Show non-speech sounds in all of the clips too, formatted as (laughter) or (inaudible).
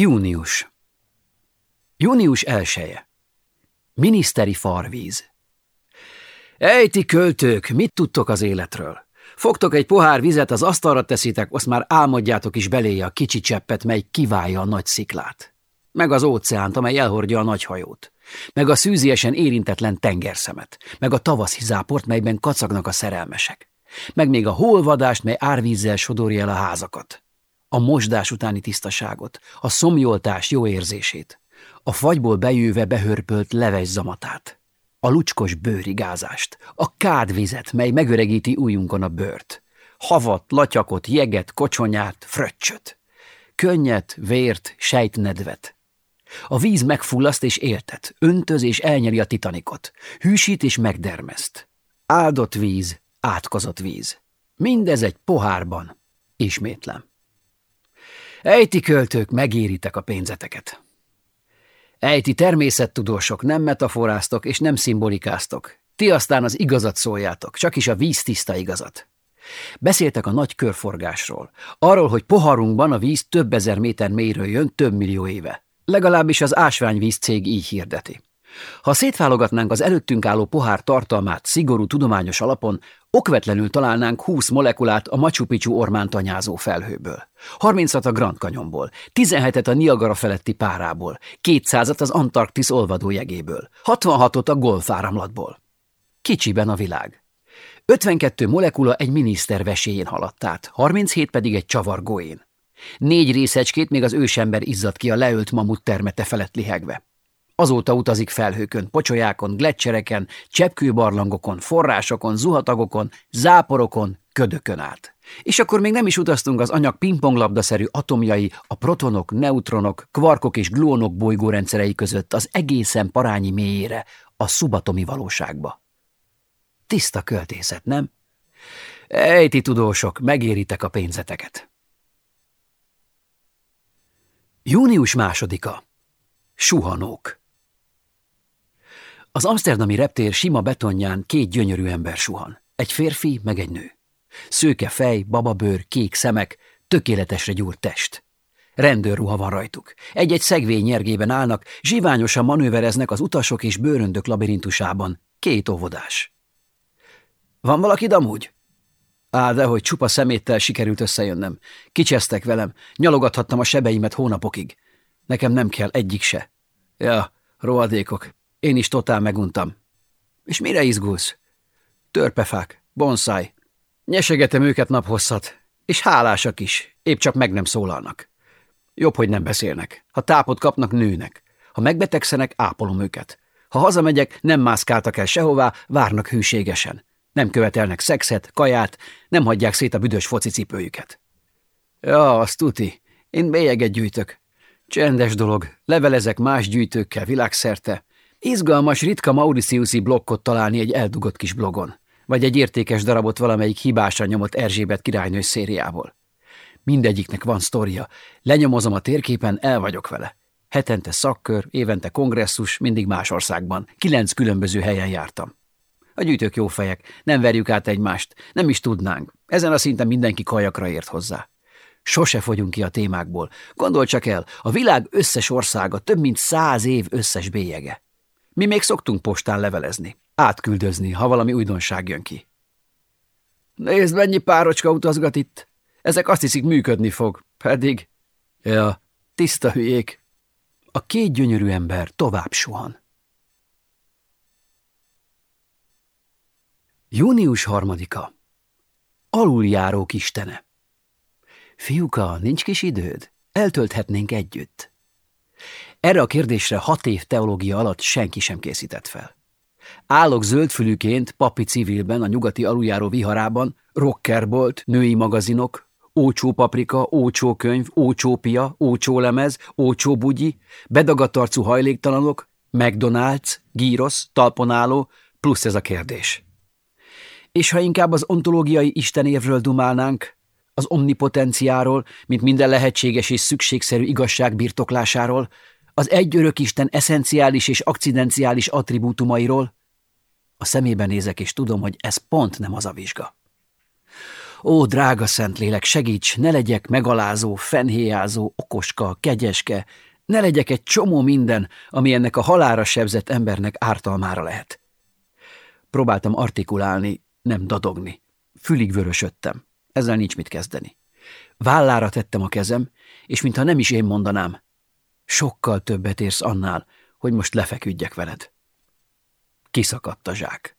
Június Június elsője Miniszteri farvíz Ejti költők, mit tudtok az életről? Fogtok egy pohár vizet, az asztalra teszitek, azt már álmodjátok is beléje a kicsi cseppet, mely kiválja a nagy sziklát. Meg az óceánt, amely elhordja a nagy hajót. Meg a szűziesen érintetlen tengerszemet. Meg a tavaszi záport, melyben kacagnak a szerelmesek. Meg még a holvadást, mely árvízzel sodorja el a házakat a mosdás utáni tisztaságot, a szomjoltás jó érzését, a fagyból bejöve behörpölt leves zamatát, a lucskos bőrigázást, a kádvizet, mely megöregíti újunkon a bőrt, havat, latyakot, jeget, kocsonyát, fröccsöt, könnyet, vért, sejtnedvet. A víz megfullaszt és éltet, öntöz és elnyeri a titanikot, hűsít és megdermeszt. Áldott víz, átkozott víz. Mindez egy pohárban. Ismétlem. Ejti költők, megéritek a pénzeteket. Ejti természettudósok, nem metaforáztok és nem szimbolikáztok. Ti aztán az igazat szóljátok, csak is a víz tiszta igazat. Beszéltek a nagy körforgásról, arról, hogy poharunkban a víz több ezer méter mélyről jön több millió éve. Legalábbis az ásványvíz cég így hirdeti. Ha szétválogatnánk az előttünk álló pohár tartalmát szigorú tudományos alapon, okvetlenül találnánk 20 molekulát a Machu Picchu ormán tanyázó felhőből, 30-at a Grand Canyonból, 17-et a Niagara feletti párából, 200-at az Antarktisz olvadójegéből, 66-ot a golfáramlatból. Kicsiben a világ. 52 molekula egy miniszter veséjén haladt át, 37 pedig egy csavargóén. Négy részecskét még az ősember izzadt ki a leölt mamut termete felett lihegve. Azóta utazik felhőkön, pocsolyákon, gletszereken, cseppkőbarlangokon, forrásokon, zuhatagokon, záporokon, ködökön át. És akkor még nem is utaztunk az anyag pingponglabdaszerű atomjai, a protonok, neutronok, kvarkok és gluonok bolygórendszerei között az egészen parányi mélyére, a szubatomi valóságba. Tiszta költészet, nem? Ejti tudósok, megéritek a pénzeteket. Június másodika. Suhanók. Az amsterdami reptér sima betonján két gyönyörű ember suhan. Egy férfi, meg egy nő. Szőke fej, bababőr, kék szemek, tökéletesre gyúrt test. Rendőrruha van rajtuk. Egy-egy szegvény nyergében állnak, zsiványosan manővereznek az utasok és bőröndök labirintusában. Két óvodás. Van valaki amúgy? Á, de hogy csupa szeméttel sikerült összejönnöm. Kicsesztek velem, nyalogathattam a sebeimet hónapokig. Nekem nem kell egyik se. Ja, rohadékok, én is totál meguntam. És mire izgulsz? Törpefák, bonszáj. Nyesegetem őket naphosszat, és hálásak is, épp csak meg nem szólalnak. Jobb, hogy nem beszélnek. Ha tápot kapnak, nőnek. Ha megbetegszenek, ápolom őket. Ha hazamegyek, nem mászkáltak el sehová, várnak hűségesen. Nem követelnek szexet, kaját, nem hagyják szét a büdös focicipőjüket. Ja, azt tuti. Én bélyeget gyűjtök. Csendes dolog, levelezek más gyűjtőkkel világszerte, Izgalmas, ritka Mauritiusi blokkot találni egy eldugott kis blogon, vagy egy értékes darabot valamelyik hibásra nyomott Erzsébet királynő szériából. Mindegyiknek van sztoria. Lenyomozom a térképen, el vagyok vele. Hetente szakkör, évente kongresszus, mindig más országban. Kilenc különböző helyen jártam. A gyűjtők jó fejek, nem verjük át egymást, nem is tudnánk. Ezen a szinten mindenki kajakra ért hozzá. Sose fogyunk ki a témákból. Gondol csak el, a világ összes országa több mint száz év összes bélyege. Mi még szoktunk postán levelezni, átküldözni, ha valami újdonság jön ki. Nézd, mennyi párocska utazgat itt. Ezek azt hiszik, működni fog. Pedig... Ja, tiszta hülyék. A két gyönyörű ember tovább suhan. Június harmadika. Aluljárók istene. Fiúka, nincs kis időd? Eltölthetnénk együtt. Erre a kérdésre hat év teológia alatt senki sem készített fel. Állok zöldfülűként papi civilben a nyugati aluljáró viharában, rockerbolt, női magazinok, ócsó paprika, ócsó könyv, ócsó pia, ócsó lemez, ócsó bugyi, bedagadt hajléktalanok, McDonald's, gírosz, talponáló, plusz ez a kérdés. És ha inkább az ontológiai istenévről dumálnánk, az omnipotenciáról, mint minden lehetséges és szükségszerű igazság birtoklásáról, az egy Isten eszenciális és akcidenciális attribútumairól, a szemébe nézek, és tudom, hogy ez pont nem az a vizsga. Ó, drága Szentlélek, segíts, ne legyek megalázó, fenhéjázó, okoska, kegyeske, ne legyek egy csomó minden, ami ennek a halára sebzett embernek ártalmára lehet. Próbáltam artikulálni, nem dadogni. Fülig vörösödtem. Ezzel nincs mit kezdeni. Vállára tettem a kezem, és mintha nem is én mondanám, sokkal többet érsz annál, hogy most lefeküdjek veled. Kiszakadt a zsák.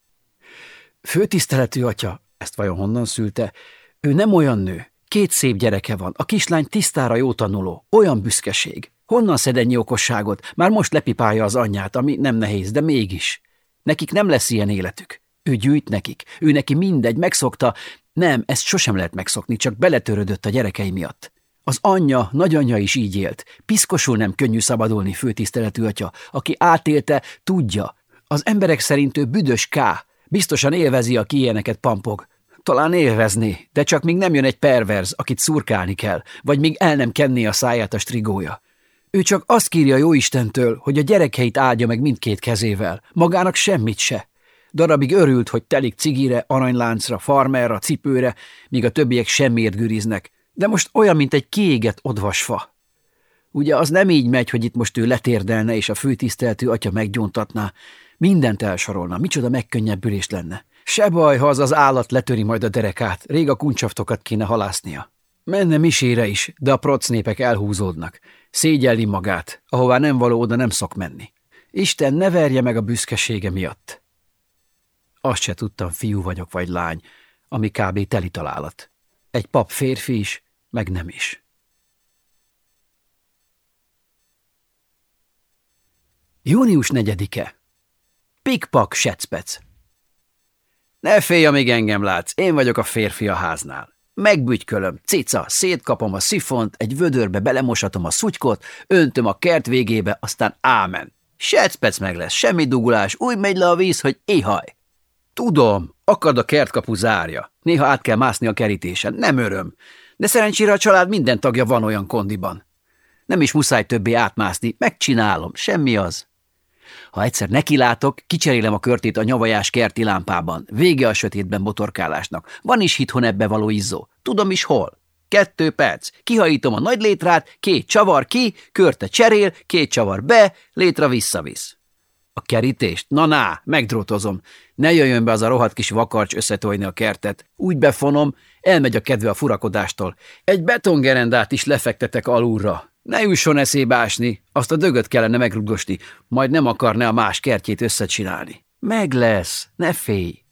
Főtiszteletű atya, ezt vajon honnan szülte, ő nem olyan nő, két szép gyereke van, a kislány tisztára jó tanuló, olyan büszkeség. Honnan szed ennyi okosságot? Már most lepipálja az anyját, ami nem nehéz, de mégis. Nekik nem lesz ilyen életük. Ő gyűjt nekik, ő neki mindegy, megszokta. Nem, ezt sosem lehet megszokni, csak beletörődött a gyerekei miatt. Az anyja, nagyanyja is így élt. Piszkosul nem könnyű szabadulni, főtiszteletű atya. Aki átélte, tudja. Az emberek szerint ő büdös ká. Biztosan élvezi, aki ilyeneket pampog. Talán élvezni, de csak még nem jön egy perverz, akit szurkálni kell, vagy még el nem kenné a száját a strigója. Ő csak azt kírja Jóistentől, hogy a gyerekeit áldja meg mindkét kezével, magának semmit se. Darabig örült, hogy telik cigire, aranyláncra, farmerra, cipőre, míg a többiek semmiért güriznek, de most olyan, mint egy kiégett odvasfa. Ugye az nem így megy, hogy itt most ő letérdelne, és a főtiszteltű atya meggyóntatná, mindent elsorolna, micsoda megkönnyebbülés lenne. Se baj, ha az az állat letöri majd a derekát, rég a kuncsaftokat kéne halásznia. Menne misére is, de a procnépek elhúzódnak. Szégyelli magát, ahová nem való oda nem szok menni. Isten ne verje meg a büszkesége miatt. Azt se tudtam, fiú vagyok vagy lány, ami kb. teli találat. Egy pap férfi is, meg nem is. Június negyedike. Pikpak secpec. Ne félj, amíg engem látsz, én vagyok a férfi a háznál. Megbügykölöm, cica, szétkapom a szifont, egy vödörbe belemosatom a szutykot, öntöm a kert végébe, aztán ámen. Secpec meg lesz, semmi dugulás, úgy megy le a víz, hogy éhaj. Tudom, akad a kertkapu zárja. Néha át kell mászni a kerítésen, nem öröm. De szerencsére a család minden tagja van olyan kondiban. Nem is muszáj többé átmászni, megcsinálom, semmi az. Ha egyszer nekilátok, kicserélem a körtét a nyavajás kerti lámpában. Vége a sötétben botorkálásnak. Van is hithon ebbe való izzó. Tudom is hol. Kettő perc. Kihajítom a nagy létrát, két csavar ki, körte cserél, két csavar be, létra visszavisz. A kerítést? Na ná, megdrótozom. Ne jöjjön be az a rohadt kis vakarcs összetolni a kertet. Úgy befonom, elmegy a kedve a furakodástól. Egy betongerendát is lefektetek alulra. Ne jusson eszébe ásni, azt a dögöt kellene megrugdosti, majd nem akarne a más kertjét összecsinálni. Meg lesz, ne félj.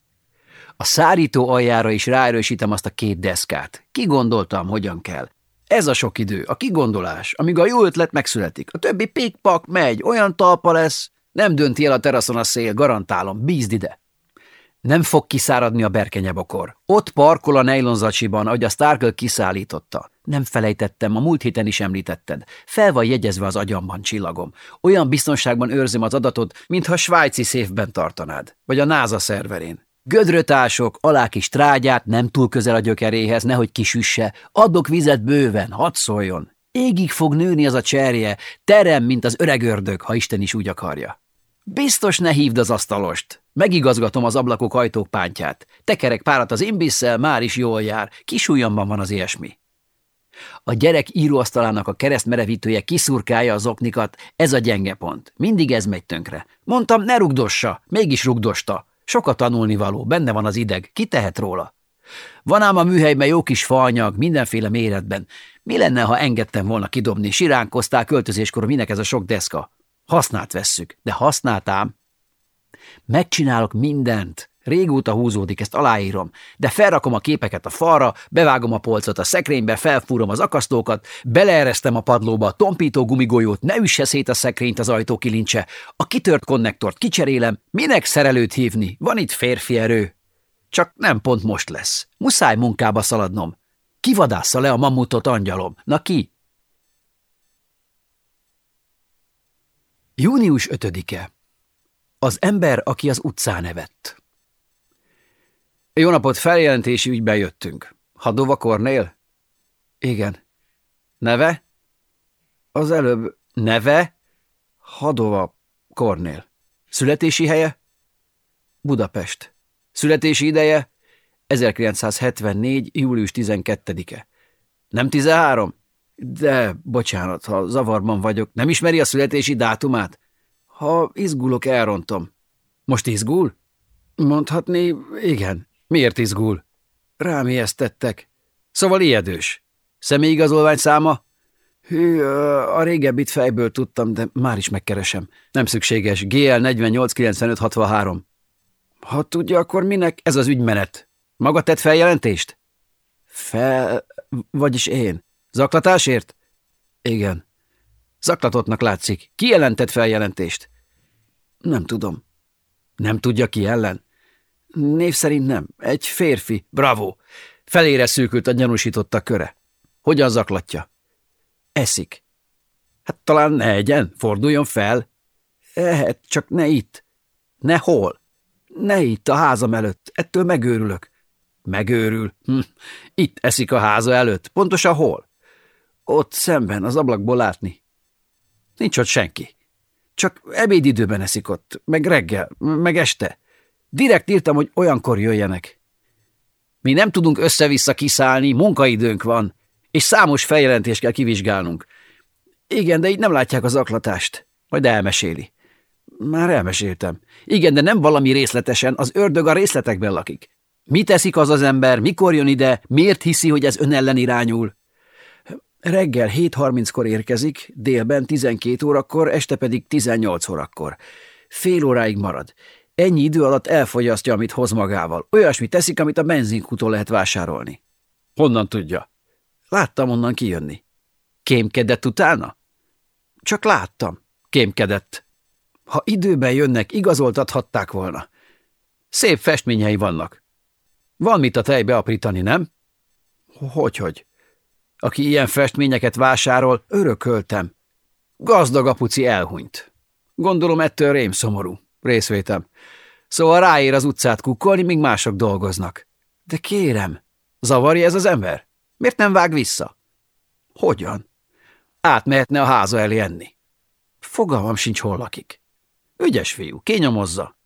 A szárító aljára is ráerősítem azt a két deszkát. Kigondoltam, hogyan kell. Ez a sok idő, a kigondolás, amíg a jó ötlet megszületik. A többi pikpak megy, olyan talpa lesz, nem dönti el a teraszon a szél, garantálom, bízd ide. Nem fog kiszáradni a berkenyebokor. Ott parkol a nejlonzacsiban, ahogy a Starkle kiszállította. Nem felejtettem, a múlt héten is említetted. Fel van jegyezve az agyamban, csillagom. Olyan biztonságban őrzöm az adatot, mintha svájci széfben tartanád. Vagy a NASA szerverén. Gödrötások, alá kis trágyát, nem túl közel a gyökeréhez, nehogy kisüsse. Adok vizet bőven, hadd szóljon. Égig fog nőni az a cserje, terem, mint az öreg ördög, ha Isten is úgy akarja. Biztos ne hívd az asztalost. Megigazgatom az ablakok ajtók pántját. Tekerek párat az imbisszel, már is jól jár. Kisúlyamban van az ilyesmi. A gyerek íróasztalának a keresztmerevítője kiszurkálja az oknikat, ez a gyenge pont. Mindig ez megy tönkre. Mondtam, ne rugdossa, mégis rugdosta. Sokat tanulni való, benne van az ideg, ki tehet róla? Van ám a műhelyben jó kis faanyag, mindenféle méretben. Mi lenne, ha engedtem volna kidobni? Siránkoztál költözéskor, minek ez a sok deszka? Használt vesszük, de használtám. Megcsinálok mindent. Régóta húzódik, ezt aláírom, de felrakom a képeket a falra, bevágom a polcot a szekrénybe, felfúrom az akasztókat, beleeresztem a padlóba a tompító gumigolyót, ne üsse szét a szekrényt az ajtó kilincse, a kitört konnektort kicserélem, minek szerelőt hívni, van itt férfi erő. Csak nem pont most lesz. Muszáj munkába szaladnom. Kivadásza le a mamutot, angyalom. Na ki? Június 5-e. Az ember, aki az utcán evett. Jó napot, feljelentési ügyben jöttünk. Hadova Kornél? Igen. Neve? Az előbb neve? Hadova Kornél. Születési helye? Budapest. Születési ideje? 1974. július 12-e. Nem 13? De, bocsánat, ha zavarban vagyok, nem ismeri a születési dátumát? Ha izgulok, elrontom. Most izgul? Mondhatni, igen. Miért izgul? Rám ijesztettek. Szóval ijedős. Személyigazolvány száma? Hű, a régebbit fejből tudtam, de már is megkeresem. Nem szükséges. GL 489563. Ha tudja, akkor minek ez az ügymenet? Maga tett feljelentést? Fel... vagyis én. Zaklatásért? Igen. Zaklatottnak látszik. Ki jelentett feljelentést? Nem tudom. Nem tudja ki ellen? Név szerint nem. Egy férfi. Bravo. Felére szűkült a gyanúsította köre. Hogyan zaklatja? Eszik. Hát talán ne egyen, forduljon fel. Ehet, csak ne itt. Ne hol? Ne itt, a házam előtt. Ettől megőrülök. Megőrül. Hm. Itt eszik a háza előtt. Pontosan hol? Ott szemben, az ablakból látni. Nincs ott senki. Csak ebédidőben eszik ott, meg reggel, meg este. Direkt írtam, hogy olyankor jöjjenek. Mi nem tudunk össze-vissza kiszállni, munkaidőnk van, és számos feljelentést kell kivizsgálnunk. Igen, de így nem látják az aklatást. Majd elmeséli. Már elmeséltem. Igen, de nem valami részletesen, az ördög a részletekben lakik. Mit teszik az az ember, mikor jön ide, miért hiszi, hogy ez ön ellen irányul? Reggel 7.30-kor érkezik, délben 12 órakor, este pedig 18 órakor. Fél óráig marad. Ennyi idő alatt elfogyasztja, amit hoz magával. Olyasmi teszik, amit a benzinkútól lehet vásárolni. Honnan tudja? Láttam onnan kijönni. Kémkedett utána? Csak láttam. Kémkedett. Ha időben jönnek, igazoltathatták volna. Szép festményei vannak. Van mit a tejbe aprítani, nem? Hogyhogy? Aki ilyen festményeket vásárol, örököltem. Gazdag apuci elhunyt. Gondolom ettől rém szomorú. Részvétem. Szóval ráér az utcát kukkolni, míg mások dolgoznak. De kérem, zavarja ez az ember? Miért nem vág vissza? Hogyan? Átmehetne a háza elé enni. Fogalmam sincs, hol lakik. Ügyes fiú, kényomozza.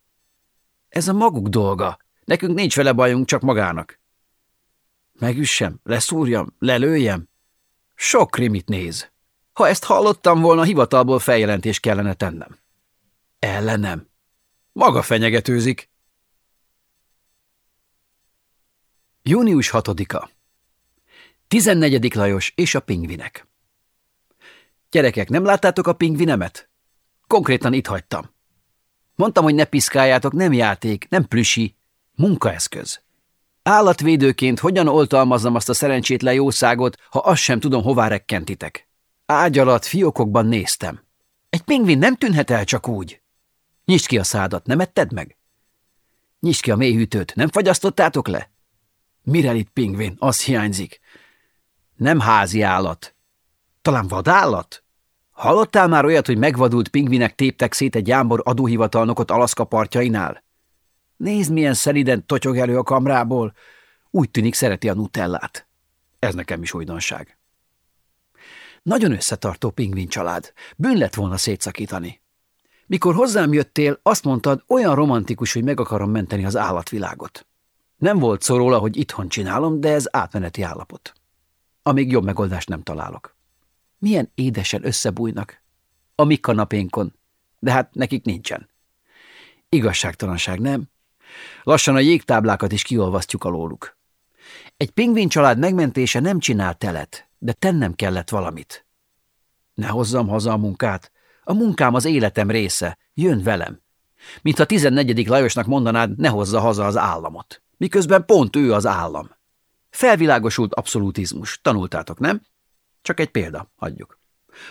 Ez a maguk dolga. Nekünk nincs vele bajunk, csak magának. Megüssem, leszúrjam, lelőjem? Sok krimit néz. Ha ezt hallottam volna, hivatalból feljelentést kellene tennem. Ellenem. Maga fenyegetőzik. Június 6-a. 14. Lajos és a pingvinek. Gyerekek, nem láttátok a pingvinemet? Konkrétan itt hagytam. Mondtam, hogy ne piszkáljátok, nem játék, nem plüsi, munkaeszköz. Állatvédőként hogyan oltalmazzam azt a szerencsétlen jószágot, ha azt sem tudom, hová rekkentitek? Ágy alatt fiókokban néztem. Egy pingvin nem tűnhet el csak úgy. Nyisd ki a szádat, nem etted meg? Nyisd ki a mélyhűtőt, nem fagyasztottátok le? Mirelit pingvin, az hiányzik. Nem házi állat. Talán vadállat? Hallottál már olyat, hogy megvadult pingvinek téptek szét egy jámbor adóhivatalnokot Alaszka partjainál? Nézd, milyen szeliden totyog elő a kamrából. Úgy tűnik, szereti a nutellát. Ez nekem is újdonság. Nagyon összetartó pingvin család. Bűn lett volna szétszakítani. Mikor hozzám jöttél, azt mondtad, olyan romantikus, hogy meg akarom menteni az állatvilágot. Nem volt szó róla, hogy itthon csinálom, de ez átmeneti állapot. Amíg jobb megoldást nem találok. Milyen édesen összebújnak. A mi kanapénkon. De hát nekik nincsen. Igazságtalanság, nem? Lassan a jégtáblákat is kiolvasztjuk alóluk. Egy pingvin család megmentése nem csinál telet, de tennem kellett valamit. Ne hozzam haza a munkát. A munkám az életem része. Jön velem. Mint a 14. Lajosnak mondanád, ne hozza haza az államot. Miközben pont ő az állam. Felvilágosult abszolutizmus. Tanultátok, nem? Csak egy példa, hagyjuk.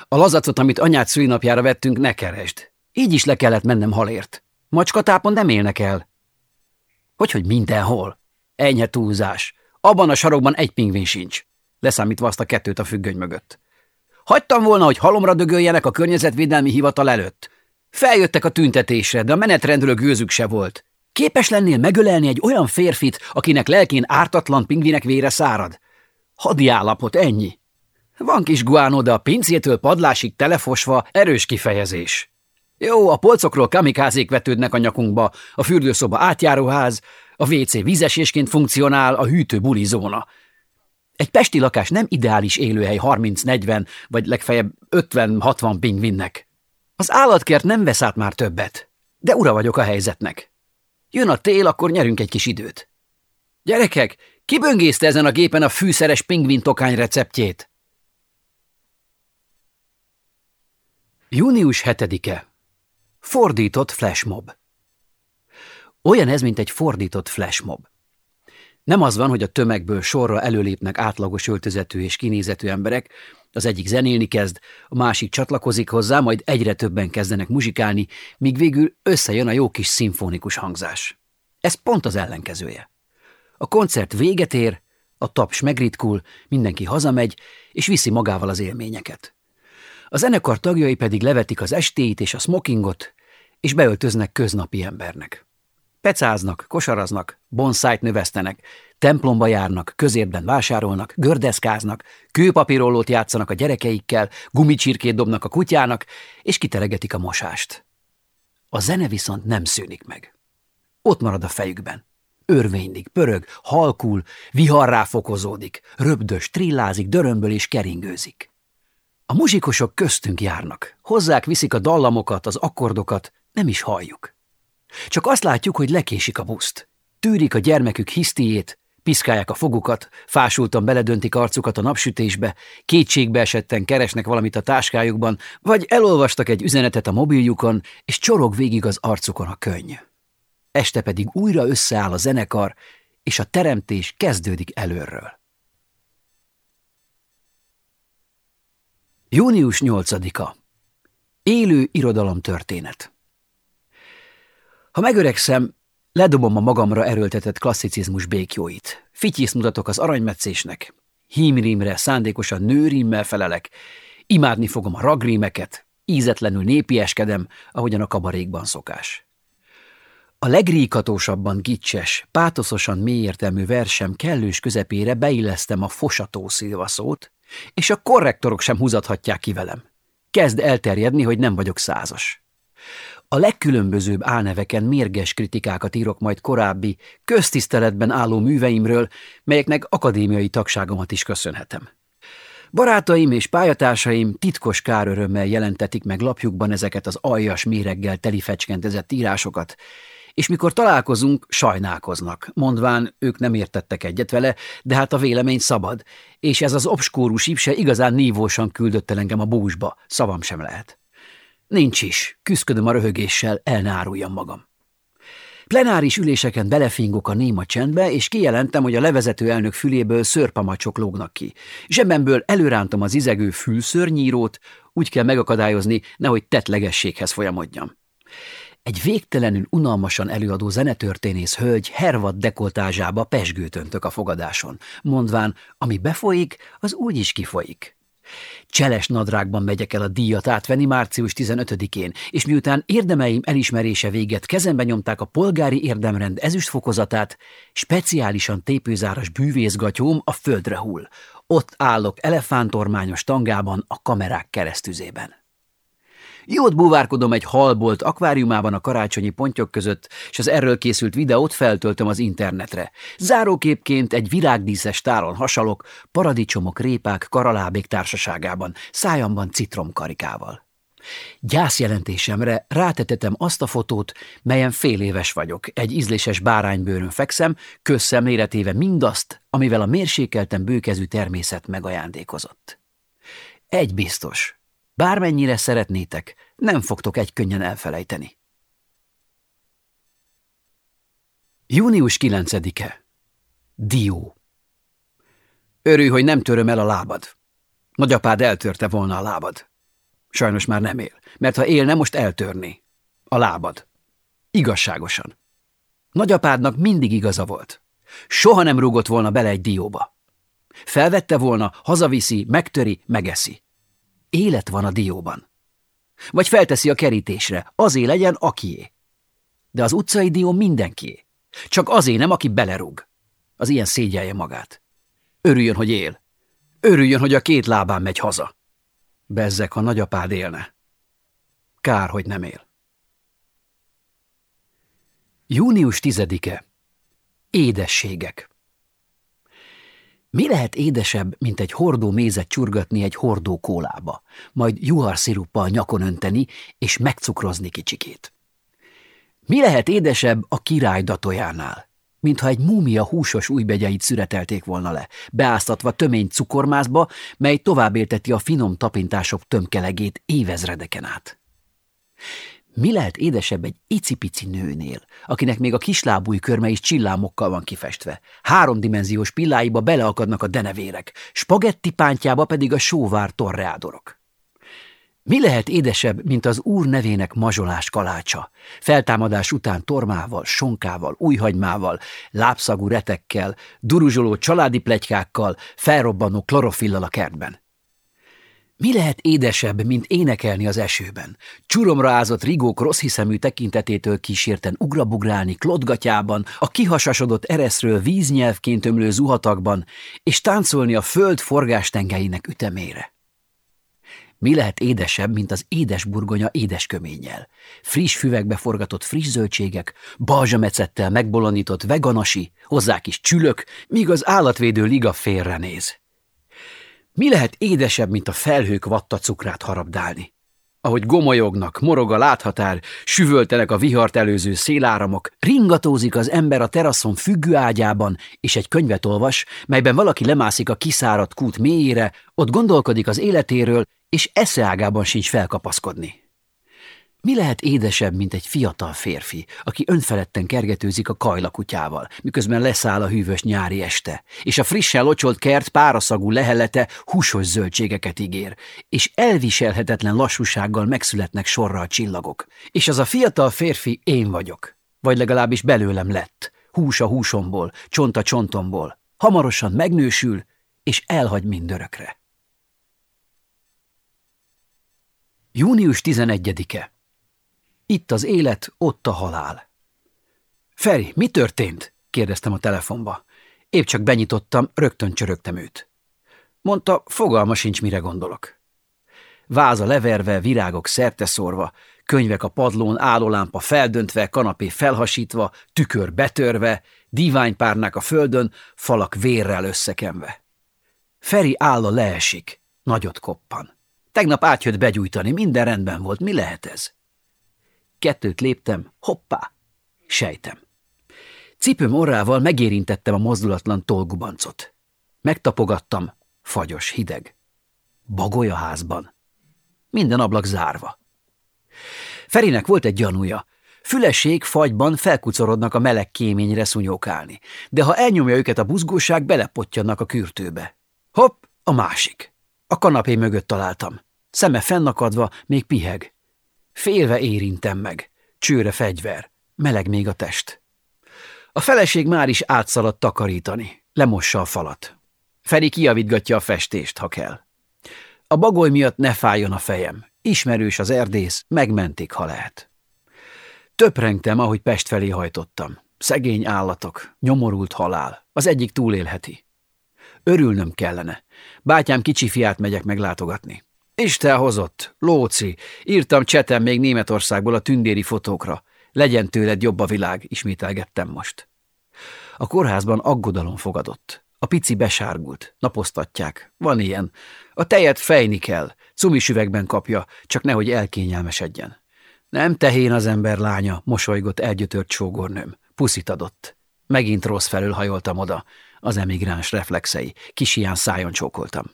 A lazacot, amit anyát szülinapjára vettünk, ne keresd. Így is le kellett mennem halért. Macskatápon nem élnek el. Hogyhogy mindenhol? Enyhe túlzás. Abban a sarokban egy pingvin sincs. Leszámítva azt a kettőt a függöny mögött. Hagytam volna, hogy halomra dögöljenek a környezetvédelmi hivatal előtt. Feljöttek a tüntetésre, de a menetrendről gőzük se volt. Képes lennél megölelni egy olyan férfit, akinek lelkén ártatlan pingvinek vére szárad? Hadi állapot, ennyi. Van kis guánó, de a pincétől padlásig telefosva erős kifejezés. Jó, a polcokról kamikázék vetődnek a nyakunkba, a fürdőszoba átjáróház, a WC vízesésként funkcionál, a hűtő bulizóna. Egy pesti lakás nem ideális élőhely 30-40 vagy legfeljebb 50-60 pingvinnek. Az állatkert nem vesz át már többet, de ura vagyok a helyzetnek. Jön a tél, akkor nyerünk egy kis időt. Gyerekek, ki böngészte ezen a gépen a fűszeres pingvin tokány receptjét? Június 7-e. Fordított flashmob. Olyan ez, mint egy fordított flashmob. Nem az van, hogy a tömegből sorra előlépnek átlagos öltözetű és kinézetű emberek, az egyik zenélni kezd, a másik csatlakozik hozzá, majd egyre többen kezdenek muzsikálni, míg végül összejön a jó kis szimfonikus hangzás. Ez pont az ellenkezője. A koncert véget ér, a taps megritkul, mindenki hazamegy, és viszi magával az élményeket. A zenekar tagjai pedig levetik az estéit és a smokingot, és beöltöznek köznapi embernek. Pecáznak, kosaraznak, bonszájt növesztenek, templomba járnak, közérben vásárolnak, gördeszkáznak, kőpapírollót játszanak a gyerekeikkel, gumicsirkét dobnak a kutyának, és kitelegetik a mosást. A zene viszont nem szűnik meg. Ott marad a fejükben. Örvénylik, pörög, halkul, viharrá fokozódik, röbdös, trillázik, dörömböl és keringőzik. A muzsikusok köztünk járnak, hozzák viszik a dallamokat, az akkordokat, nem is halljuk. Csak azt látjuk, hogy lekésik a buszt. Tűrik a gyermekük hisztiét, piszkálják a fogukat, fásultan beledöntik arcukat a napsütésbe, kétségbe esetten keresnek valamit a táskájukban, vagy elolvastak egy üzenetet a mobiljukon, és csorog végig az arcukon a könny. Este pedig újra összeáll a zenekar, és a teremtés kezdődik előről. Június 8-a. Élő irodalomtörténet. Ha megöregszem, ledobom a magamra erőltetett klasszicizmus békjóit. Fityiszt mutatok az aranymetszésnek. Hímrímre szándékosan nőrímmel felelek. Imádni fogom a ragrímeket. Ízetlenül népieskedem, ahogyan a kabarékban szokás. A legríkatósabban gicses, pátoszosan mélyértelmű versem kellős közepére beillesztem a fosató szilvaszót, és a korrektorok sem húzathatják ki velem. Kezd elterjedni, hogy nem vagyok százas. A legkülönbözőbb álneveken mérges kritikákat írok majd korábbi, köztiszteletben álló műveimről, melyeknek akadémiai tagságomat is köszönhetem. Barátaim és pályatársaim titkos kárörömmel jelentetik meg lapjukban ezeket az aljas méreggel telifecskentezett írásokat, és mikor találkozunk, sajnálkoznak, mondván ők nem értettek egyet vele, de hát a vélemény szabad, és ez az obskórus ipse igazán nívósan küldött el engem a búzsba, szavam sem lehet. Nincs is, küzdködöm a röhögéssel, el ne áruljam magam. Plenáris üléseken belefingok a néma csendbe, és kijelentem, hogy a levezető elnök füléből szörpamacsok lógnak ki. Zsebemből előrántom az izegő fülszörnyírót, úgy kell megakadályozni, nehogy tetlegességhez folyamodjam. Egy végtelenül unalmasan előadó zenetörténész hölgy hervad dekoltázsába pesgőt öntök a fogadáson, mondván, ami befolyik, az úgy is kifolyik. Cseles nadrágban megyek el a díjat átvenni március 15-én, és miután érdemeim elismerése véget kezembe nyomták a polgári érdemrend ezüstfokozatát, speciálisan tépőzáras bűvészgatyóm a földre hull. Ott állok elefántormányos tangában a kamerák keresztüzében. Jót búvárkodom egy halbolt akváriumában a karácsonyi pontyok között, és az erről készült videót feltöltöm az internetre. Záróképként egy virágdíszes táron hasalok, paradicsomok, répák, karalábék társaságában, szájamban citromkarikával. Gyászjelentésemre rátetetem azt a fotót, melyen fél éves vagyok, egy ízléses báránybőrön fekszem, közszemléletéve mindazt, amivel a mérsékelten bőkezű természet megajándékozott. Egy biztos, Bármennyire szeretnétek, nem fogtok egy könnyen elfelejteni. Június 9-e. Dió. Örülj, hogy nem töröm el a lábad. Nagyapád eltörte volna a lábad. Sajnos már nem él, mert ha élne, most eltörni. A lábad. Igazságosan. Nagyapádnak mindig igaza volt. Soha nem rúgott volna bele egy dióba. Felvette volna, hazaviszi, megtöri, megeszi. Élet van a dióban. Vagy felteszi a kerítésre, azé legyen, akié. De az utcai dió mindenkié. Csak azé nem, aki belerúg. Az ilyen szégyelje magát. Örüljön, hogy él. Örüljön, hogy a két lábán megy haza. Bezzek, ha nagyapád élne. Kár, hogy nem él. Június 10-e. Édességek. Mi lehet édesebb, mint egy hordó mézet csurgatni egy hordó kólába, majd juharsziruppal nyakon önteni és megcukrozni kicsikét? Mi lehet édesebb a király datojánál, mintha egy múmia húsos újbegyeit szüretelték volna le, beáztatva tömény cukormázba, mely továbbélteti a finom tapintások tömkelegét évezredeken át? Mi lehet édesebb egy icipici nőnél, akinek még a kislábúj körme is csillámokkal van kifestve? Háromdimenziós pilláiba beleakadnak a denevérek, spagetti pántjába pedig a sóvár torreádorok. Mi lehet édesebb, mint az úr nevének mazsolás kalácsa? Feltámadás után tormával, sonkával, újhagymával, lábszagú retekkel, duruzsoló családi plegykákkal, felrobbanó klorofillal a kertben. Mi lehet édesebb, mint énekelni az esőben? Csuromra ázott rigók rossz hiszemű tekintetétől kísérten ugrabugrálni klodgatyában, a kihasasodott ereszről víznyelvként ömlő zuhatakban, és táncolni a föld forgástengeinek ütemére. Mi lehet édesebb, mint az édes burgonya édesköménnyel? Friss füvekbe forgatott friss zöldségek, balzsamecettel megbolonított veganasi, hozzák is csülök, míg az állatvédő liga félrenéz. Mi lehet édesebb, mint a felhők vatta cukrát harabdálni? Ahogy gomolyognak, morog a láthatár, süvöltenek a vihart előző széláramok, ringatózik az ember a teraszon függő ágyában, és egy könyvet olvas, melyben valaki lemászik a kiszáradt kút mélyére, ott gondolkodik az életéről, és eszeágában sincs felkapaszkodni. Mi lehet édesebb, mint egy fiatal férfi, aki önfeledten kergetőzik a kajlakutyával, miközben leszáll a hűvös nyári este, és a frissen locsolt kert páraszagú lehelete húsos zöldségeket ígér, és elviselhetetlen lassúsággal megszületnek sorra a csillagok. És az a fiatal férfi én vagyok, vagy legalábbis belőlem lett, hús a húsomból, csont a csontomból, hamarosan megnősül, és elhagy mindörökre. Június 11-e itt az élet, ott a halál. Feri, mi történt? kérdeztem a telefonba. Épp csak benyitottam, rögtön csörögtem őt. Mondta, fogalma sincs, mire gondolok. Váza leverve, virágok szórva, könyvek a padlón, állólámpa feldöntve, kanapé felhasítva, tükör betörve, díványpárnák a földön, falak vérrel összekenve. Feri álla leesik, nagyot koppan. Tegnap átjött begyújtani, minden rendben volt, mi lehet ez? Kettőt léptem, hoppá, sejtem. Cipőm orrával megérintettem a mozdulatlan tolgubancot. Megtapogattam, fagyos, hideg. Bagoly a házban. Minden ablak zárva. Ferinek volt egy gyanúja. Füleség fagyban felkucorodnak a meleg kéményre szunyókálni, de ha elnyomja őket a buzgóság, belepottyannak a kürtőbe. Hopp, a másik. A kanapé mögött találtam. Szeme fennakadva, még piheg. Félve érintem meg. Csőre fegyver. Meleg még a test. A feleség már is átszaladt takarítani. Lemossa a falat. Feri kiavítgatja a festést, ha kell. A bagoly miatt ne fájjon a fejem. Ismerős az erdész, megmentik, ha lehet. Töprengtem, ahogy Pest felé hajtottam. Szegény állatok, nyomorult halál. Az egyik túlélheti. Örülnöm kellene. Bátyám kicsi fiát megyek meglátogatni. Isten hozott, Lóci, írtam csetem még Németországból a tündéri fotókra. Legyen tőled jobb a világ, ismételgettem most. A kórházban aggodalom fogadott. A pici besárgult, napoztatják. Van ilyen. A tejet fejni kell, cumis üvegben kapja, csak nehogy elkényelmesedjen. Nem tehén az ember lánya, mosolygott elgyötört sógornőm. Puszit adott. Megint rossz felől hajoltam oda. Az emigráns reflexei. Kis ilyen szájon csókoltam.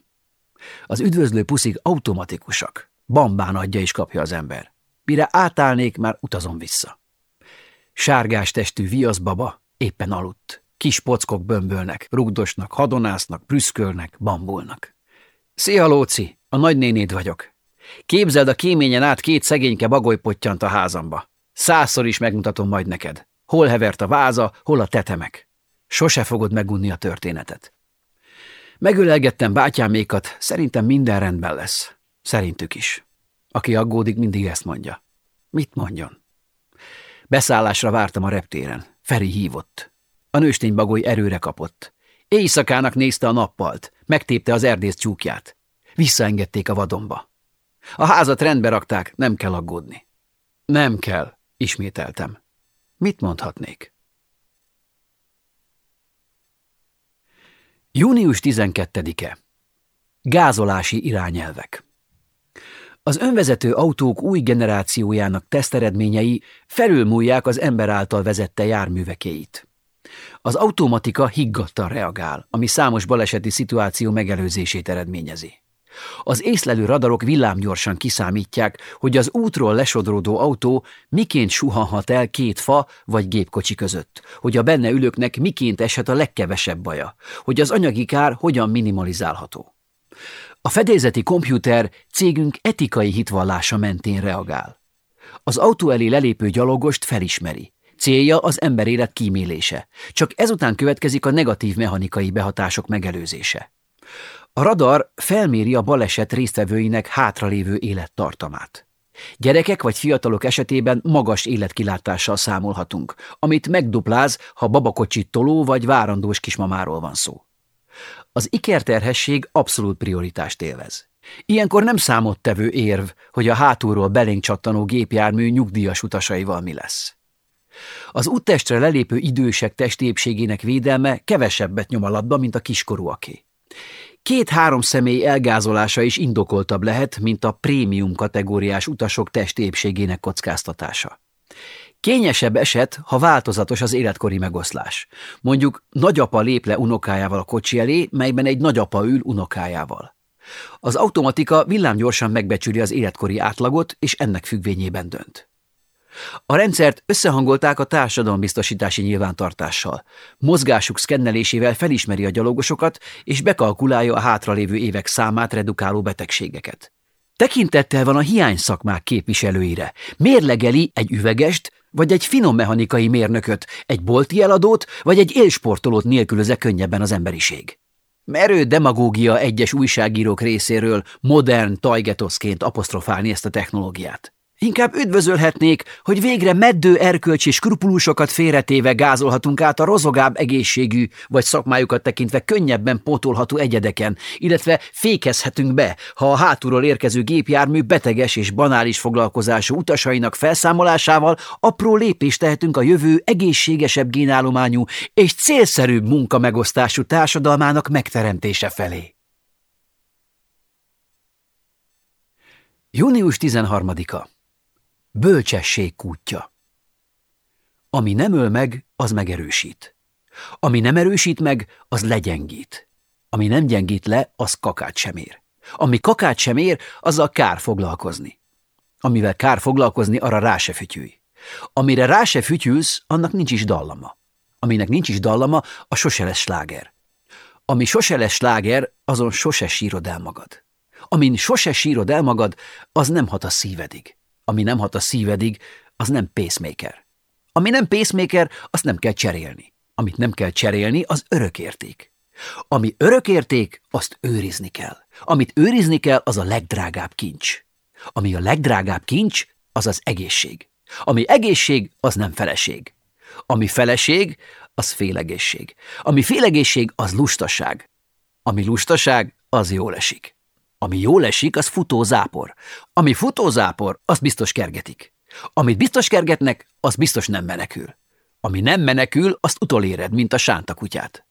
Az üdvözlő puszik automatikusak. Bambán adja is kapja az ember. Mire átállnék, már utazom vissza. Sárgás testű viaszbaba éppen aludt. Kis pockok bömbölnek, rugdosnak, hadonásznak, prüszkölnek, bambulnak. Szia, Lóci! A nagynénéd vagyok. Képzeld, a kéményen át két szegényke bagoly pottyant a házamba. Százszor is megmutatom majd neked. Hol hevert a váza, hol a tetemek. Sose fogod megunni a történetet. Megölelgettem bátyámékat, szerintem minden rendben lesz. Szerintük is. Aki aggódik, mindig ezt mondja. Mit mondjon? Beszállásra vártam a reptéren. Feri hívott. A nőstény bagoly erőre kapott. Éjszakának nézte a nappalt, megtépte az erdész csúkját. Visszaengedték a vadonba. A házat rendbe rakták, nem kell aggódni. Nem kell, ismételtem. Mit mondhatnék? Június 12-e. Gázolási irányelvek. Az önvezető autók új generációjának teszteredményei felülmúlják az ember által vezette járművekéit. Az automatika higgadtan reagál, ami számos baleseti szituáció megelőzését eredményezi. Az észlelő radarok villámgyorsan kiszámítják, hogy az útról lesodródó autó miként suhanhat el két fa vagy gépkocsi között, hogy a benne ülőknek miként eshet a legkevesebb baja, hogy az anyagi kár hogyan minimalizálható. A fedélzeti kompjúter cégünk etikai hitvallása mentén reagál. Az autó elé lelépő gyalogost felismeri. Célja az emberélet kímélése. Csak ezután következik a negatív mechanikai behatások megelőzése. A radar felméri a baleset résztvevőinek hátralévő élettartamát. Gyerekek vagy fiatalok esetében magas életkilátással számolhatunk, amit megdupláz, ha babakocsit toló vagy várandós kismamáról van szó. Az ikerterhesség abszolút prioritást élvez. Ilyenkor nem számottevő érv, hogy a hátulról belénk csattanó gépjármű nyugdíjas utasaival mi lesz. Az úttestre lelépő idősek testépségének védelme kevesebbet nyom alatba, mint a kiskorúaké. Két-három személy elgázolása is indokoltabb lehet, mint a prémium kategóriás utasok testépségének kockáztatása. Kényesebb eset, ha változatos az életkori megoszlás. Mondjuk nagyapa lép le unokájával a kocsi elé, melyben egy nagyapa ül unokájával. Az automatika villámgyorsan megbecsüli az életkori átlagot, és ennek függvényében dönt. A rendszert összehangolták a társadalombiztosítási nyilvántartással. Mozgásuk szkennelésével felismeri a gyalogosokat, és bekalkulálja a hátralévő évek számát redukáló betegségeket. Tekintettel van a hiány szakmák képviselőire. Mérlegeli egy üvegest, vagy egy finom mechanikai mérnököt, egy bolti eladót, vagy egy élsportolót nélkülöze könnyebben az emberiség. Merő demagógia egyes újságírók részéről modern tajgetoszként apostrofálni ezt a technológiát. Inkább üdvözölhetnék, hogy végre meddő erkölcsi skrupulusokat félretéve gázolhatunk át a rozogább egészségű vagy szakmájukat tekintve könnyebben pótolható egyedeken, illetve fékezhetünk be, ha a hátulról érkező gépjármű beteges és banális foglalkozású utasainak felszámolásával apró lépést tehetünk a jövő egészségesebb génállományú és célszerűbb munkamegosztású társadalmának megteremtése felé. Június 13-a Bölcsesség kútja. Ami nem öl meg, az megerősít. Ami nem erősít meg, az legyengít. Ami nem gyengít le, az kakát sem ér. Ami kakát sem ér, azzal kár foglalkozni. Amivel kár foglalkozni, arra rá se fütyülj. Amire rá se fütyülsz, annak nincs is dallama. Aminek nincs is dallama, a sose lesz sláger. Ami sose lesz sláger, azon sose sírod el magad. Amin sose sírod el magad, az nem hat a szívedig ami nem hat a szívedig, az nem pacemaker. Ami nem pacemaker, azt nem kell cserélni. Amit nem kell cserélni, az örökérték. Ami örökérték, azt őrizni kell. Amit őrizni kell, az a legdrágább kincs. Ami a legdrágább kincs, az az egészség. Ami egészség, az nem feleség. Ami feleség, az félegészség. Ami félegészség, az lustaság. Ami lustaság, az jól esik. Ami jól esik, az futózápor. Ami futózápor, az biztos kergetik. Amit biztos kergetnek, az biztos nem menekül. Ami nem menekül, azt utoléred, mint a sánta kutyát.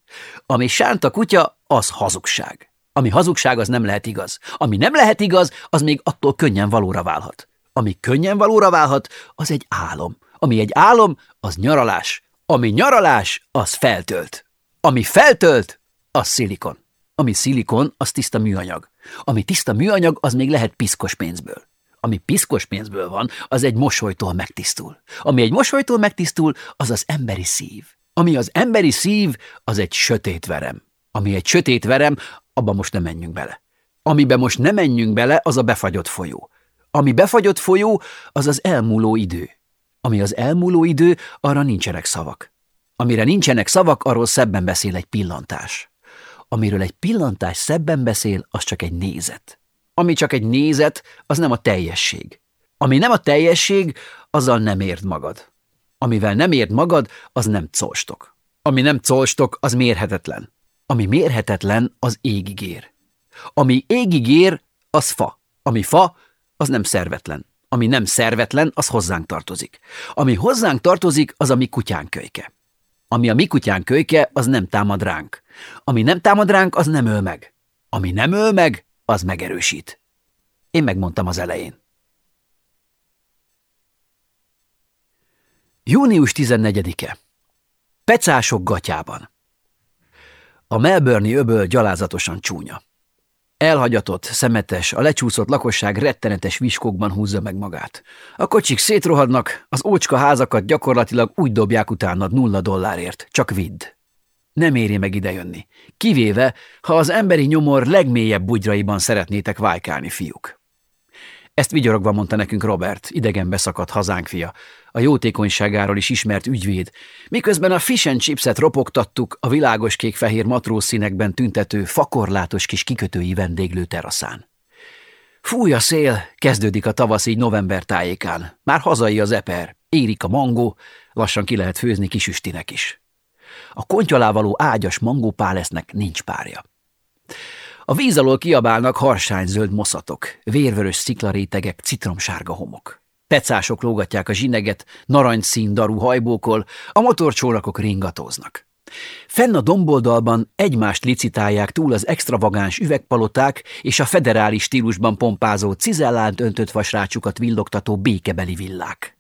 Ami sánta kutya, az hazugság. Ami hazugság, az nem lehet igaz. Ami nem lehet igaz, az még attól könnyen valóra válhat. Ami könnyen valóra válhat, az egy álom. Ami egy álom, az nyaralás. Ami nyaralás, az feltölt. Ami feltölt, az szilikon. Ami szilikon, az tiszta műanyag. Ami tiszta műanyag, az még lehet piszkos pénzből. Ami piszkos pénzből van, az egy mosolytól megtisztul. Ami egy mosolytól megtisztul, az az emberi szív. Ami az emberi szív, az egy sötét verem. Ami egy sötét verem, abba most nem menjünk bele. Amibe most nem menjünk bele, az a befagyott folyó. Ami befagyott folyó, az az elmúló idő. Ami az elmúló idő, arra nincsenek szavak. Amire nincsenek szavak, arról szebben beszél egy pillantás. Amiről egy pillantás szebben beszél, az csak egy nézet. Ami csak egy nézet, az nem a teljesség. Ami nem a teljesség, azzal nem érd magad. Amivel nem érd magad, az nem colstok. Ami nem colstok, az mérhetetlen. Ami mérhetetlen, az égig ér. Ami égig ér, az fa. Ami fa, az nem szervetlen. Ami nem szervetlen, az hozzánk tartozik. Ami hozzánk tartozik, az a mi kutyánk kölyke. Ami a mi kutyánk kölyke, az nem támad ránk. Ami nem támad ránk, az nem öl meg. Ami nem öl meg, az megerősít. Én megmondtam az elején. Június 14-e. Pecások gatyában. A Melbourne öböl gyalázatosan csúnya. Elhagyatott, szemetes, a lecsúszott lakosság rettenetes viskókban húzza meg magát. A kocsik szétrohadnak, az ócska házakat gyakorlatilag úgy dobják utánad nulla dollárért, csak vidd. Nem éri meg idejönni. Kivéve, ha az emberi nyomor legmélyebb bugyraiban szeretnétek vájkálni, fiúk. Ezt vigyorogva mondta nekünk Robert, idegen beszakadt hazánk fia, a jótékonyságáról is ismert ügyvéd, miközben a fish and chipset ropogtattuk a világos kék-fehér matróz színekben tüntető, fakorlátos kis kikötői vendéglő teraszán. Fúj a szél, kezdődik a tavasz így november tájékán. Már hazai az eper, érik a mangó, lassan ki lehet főzni kisüstinek is. A kontyalával ágyas mangópálesznek nincs párja. A víz alól kiabálnak harsánygzöld moszatok, vérvörös sziklarétegek, citromsárga homok. Pecások lógatják a zsineget, narancsszín darú hajbókol, a motorcsónakok ringatóznak. Fenn a domboldalban egymást licitálják túl az extravagáns üvegpaloták és a federális stílusban pompázó cizellánt öntött vasrácsukat villogtató békebeli villák.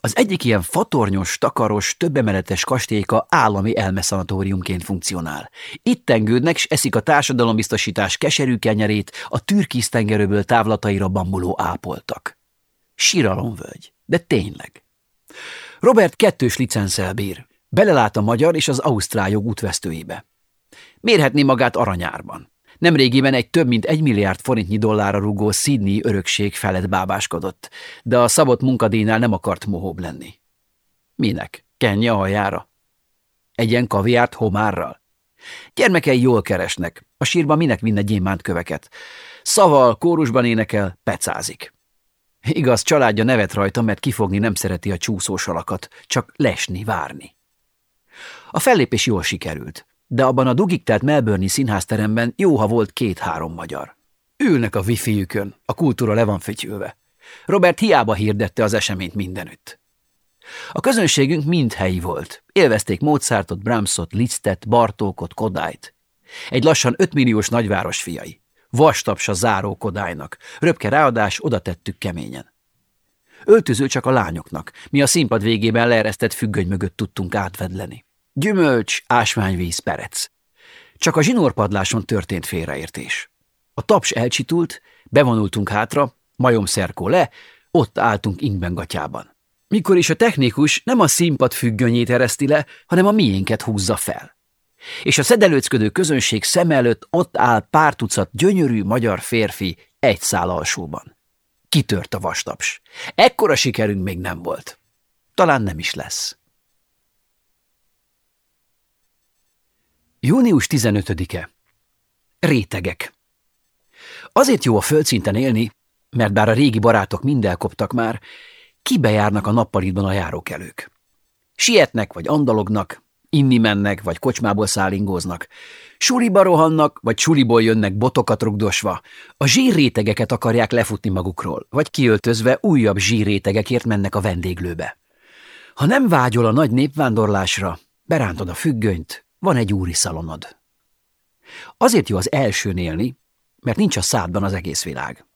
Az egyik ilyen fatornyos, takaros, többemeletes kastélyka állami elmeszanatóriumként funkcionál. Itt tengődnek, s eszik a társadalombiztosítás keserű kenyerét a türkisztengerőből távlataira bambuló ápoltak. Síralomvölgy, de tényleg. Robert kettős licenszel bír. Belelát a magyar és az ausztrál jog útvesztőibe. Mérhetné magát aranyárban. Nemrégiben egy több mint egy milliárd forintnyi dollárra rugó Sydney örökség felett bábáskodott, de a szabott munkadíjnál nem akart mohóbb lenni. Minek? Kenje a hajára? Egyen kaviárt homárral? Gyermekei jól keresnek, a sírba minek vinne gyémánt köveket. Szaval, kórusban énekel, pecázik. Igaz, családja nevet rajta, mert kifogni nem szereti a csúszós alakat, csak lesni, várni. A fellépés jól sikerült de abban a dugik telt Melbourne-i színházteremben jó, ha volt két-három magyar. Ülnek a wifi-jükön, a kultúra le van fütyülve. Robert hiába hirdette az eseményt mindenütt. A közönségünk mind helyi volt. Élvezték Mozartot, Brahmsot, Lisztet, Bartókot, Kodályt. Egy lassan ötmilliós nagyváros fiai. Vastaps a záró Kodálynak. Röpke ráadás, oda tettük keményen. Öltöző csak a lányoknak, mi a színpad végében leeresztett függöny mögött tudtunk átvedleni. Gyümölcs, ásványvíz, perec. Csak a zsinórpadláson történt félreértés. A taps elcsitult, bevonultunk hátra, majomszerkó le, ott álltunk ingben gatyában. Mikor is a technikus nem a színpad függönyét ereszti le, hanem a miénket húzza fel. És a szedelőcködő közönség szem előtt ott áll pár tucat gyönyörű magyar férfi egy szál alsóban. Kitört a vastaps. Ekkora sikerünk még nem volt. Talán nem is lesz. Június 15-e. Rétegek. Azért jó a földszinten élni, mert bár a régi barátok mind elkoptak már, kibejárnak a nappalidban a járókelők. Sietnek vagy andalognak, inni mennek vagy kocsmából szállingóznak, suliba rohannak vagy suliból jönnek botokat rugdosva, a zsírrétegeket akarják lefutni magukról, vagy kiöltözve újabb zsírrétegekért mennek a vendéglőbe. Ha nem vágyol a nagy népvándorlásra, berántod a függönyt, van egy úri szalonod. Azért jó az elsőn élni, mert nincs a szádban az egész világ.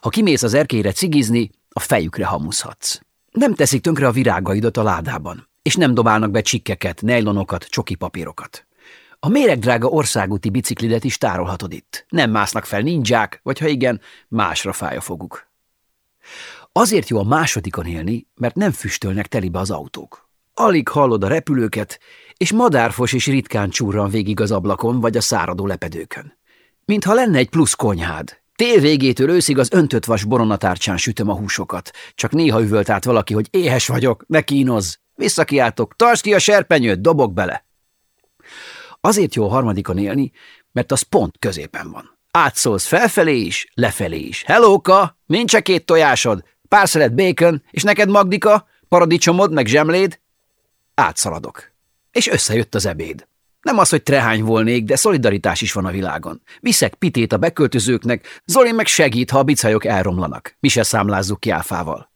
Ha kimész az erkére cigizni, a fejükre hamuszhatsz. Nem teszik tönkre a virágaidat a ládában, és nem dobálnak be csikkeket, nejlonokat, csoki papírokat. A méregdrága országúti biciklidet is tárolhatod itt. Nem másznak fel ninják, vagy ha igen, másra fáj a foguk. Azért jó a másodikon élni, mert nem füstölnek telibe az autók. Alig hallod a repülőket, és madárfos is ritkán csúrran végig az ablakon vagy a száradó lepedőkön. Mintha lenne egy plusz konyhád. Tél végétől őszig az öntött vas boronatárcsán sütöm a húsokat. Csak néha üvölt át valaki, hogy éhes vagyok, ne kínoz. Visszakiáltok, tartsd ki a serpenyőt, dobok bele. Azért jó harmadikon élni, mert az pont középen van. Átszólsz felfelé is, lefelé is. Hellóka, nincs -e két tojásod? Pár szelet bacon, és neked Magdika? Paradicsomod, meg zsemléd? Átszaladok és összejött az ebéd. Nem az, hogy trehány volnék, de szolidaritás is van a világon. Viszek pitét a beköltözőknek, Zoli meg segít, ha a bicajok elromlanak. Mi se számlázzuk ki áfával.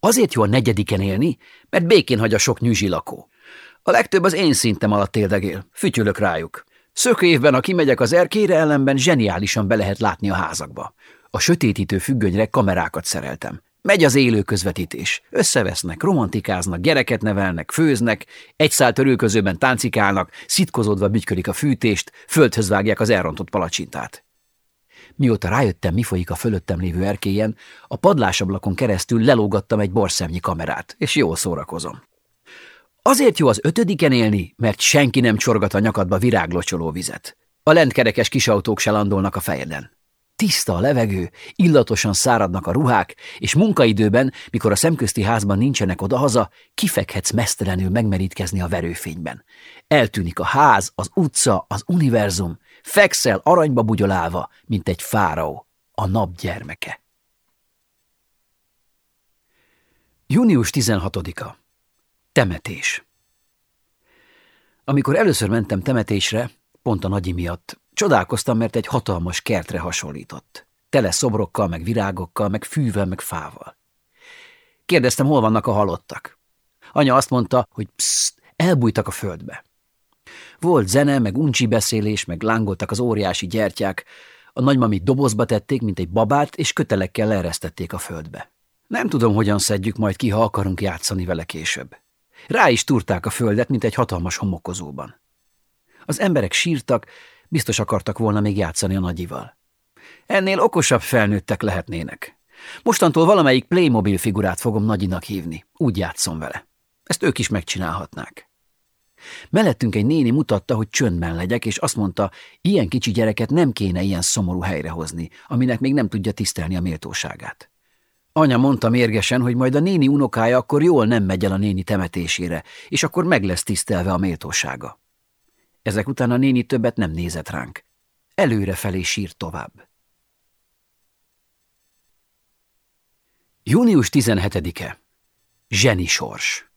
Azért jó a negyediken élni, mert békén hagy a sok nyüzsi lakó. A legtöbb az én szintem alatt éldegél, fütyülök rájuk. évben, ha kimegyek az erkére, ellenben zseniálisan be lehet látni a házakba. A sötétítő függönyre kamerákat szereltem. Megy az élő közvetítés. Összevesznek, romantikáznak, gyereket nevelnek, főznek, egy szál törülközőben táncikálnak, szitkozódva bütykölik a fűtést, földhöz vágják az elrontott palacsintát. Mióta rájöttem, mi folyik a fölöttem lévő erkélyen, a padlásablakon keresztül lelógattam egy borszemnyi kamerát, és jól szórakozom. Azért jó az ötödiken élni, mert senki nem csorgat a nyakadba viráglocsoló vizet. A lentkerekes kisautók se landolnak a fejeden. Tiszta a levegő, illatosan száradnak a ruhák, és munkaidőben, mikor a szemközti házban nincsenek odahaza, kifekhetsz mesztelenül megmerítkezni a verőfényben. Eltűnik a ház, az utca, az univerzum, fekszel aranyba bugyolálva, mint egy fáraó, a nap gyermeke. Június 16-a. Temetés. Amikor először mentem temetésre, pont a nagyi miatt, Csodálkoztam, mert egy hatalmas kertre hasonlított. Tele szobrokkal, meg virágokkal, meg fűvel, meg fával. Kérdeztem, hol vannak a halottak. Anya azt mondta, hogy pszt, elbújtak a földbe. Volt zene, meg uncsi beszélés, meg lángoltak az óriási gyertyák. A nagymami dobozba tették, mint egy babát, és kötelekkel leeresztették a földbe. Nem tudom, hogyan szedjük majd ki, ha akarunk játszani vele később. Rá is turták a földet, mint egy hatalmas homokozóban. Az emberek sírtak, Biztos akartak volna még játszani a nagyival. Ennél okosabb felnőttek lehetnének. Mostantól valamelyik Playmobil figurát fogom nagyinak hívni. Úgy játszom vele. Ezt ők is megcsinálhatnák. Mellettünk egy néni mutatta, hogy csöndben legyek, és azt mondta, ilyen kicsi gyereket nem kéne ilyen szomorú helyre hozni, aminek még nem tudja tisztelni a méltóságát. Anya mondta mérgesen, hogy majd a néni unokája akkor jól nem megy el a néni temetésére, és akkor meg lesz tisztelve a méltósága. Ezek után a néni többet nem nézett ránk. Előrefelé sírt tovább. Június 17-e. Zseni sors.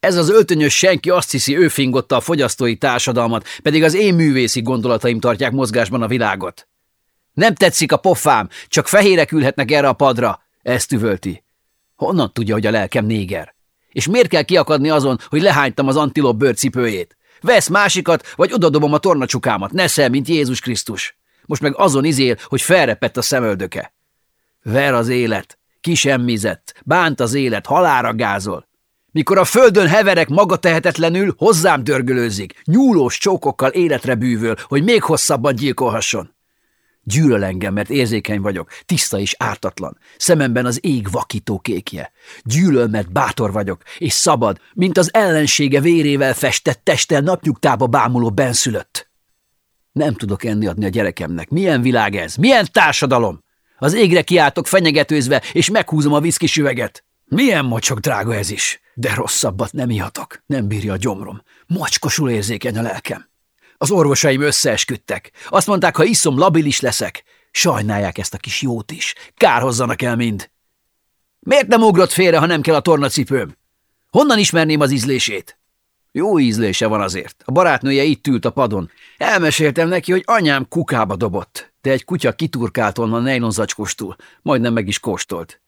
Ez az öltönyös senki azt hiszi, ő fingotta a fogyasztói társadalmat, pedig az én művészi gondolataim tartják mozgásban a világot. Nem tetszik a pofám, csak fehérek ülhetnek erre a padra, ezt üvölti. Honnan tudja, hogy a lelkem néger? És miért kell kiakadni azon, hogy lehánytam az antilop bőrcipőjét? Vesz másikat, vagy odadobom a tornacsukámat, nesze, mint Jézus Krisztus. Most meg azon izél, hogy felrepett a szemöldöke. Ver az élet, kisemmizett, bánt az élet, halára gázol. Mikor a földön heverek maga tehetetlenül, hozzám dörgölőzik, nyúlós csókokkal életre bűvöl, hogy még hosszabban gyilkolhasson. Gyűlöl engem, mert érzékeny vagyok, tiszta és ártatlan. Szememben az ég vakító kékje. Gyűlöl, mert bátor vagyok, és szabad, mint az ellensége vérével festett testtel napnyugtába bámuló benszülött. Nem tudok enni adni a gyerekemnek. Milyen világ ez? Milyen társadalom? Az égre kiáltok fenyegetőzve, és meghúzom a viszki süveget. Milyen mocsok drága ez is, de rosszabbat nem ihatok, nem bírja a gyomrom. Mocskosul érzékeny a lelkem. Az orvosaim összeesküdtek. Azt mondták, ha iszom, labilis leszek. Sajnálják ezt a kis jót is. Kárhozzanak el mind. Miért nem ugrott félre, ha nem kell a tornacipőm? Honnan ismerném az ízlését? Jó ízlése van azért. A barátnője itt ült a padon. Elmeséltem neki, hogy anyám kukába dobott, de egy kutya kiturkált onnan nejlonzacskostul, majdnem meg is kóstolt.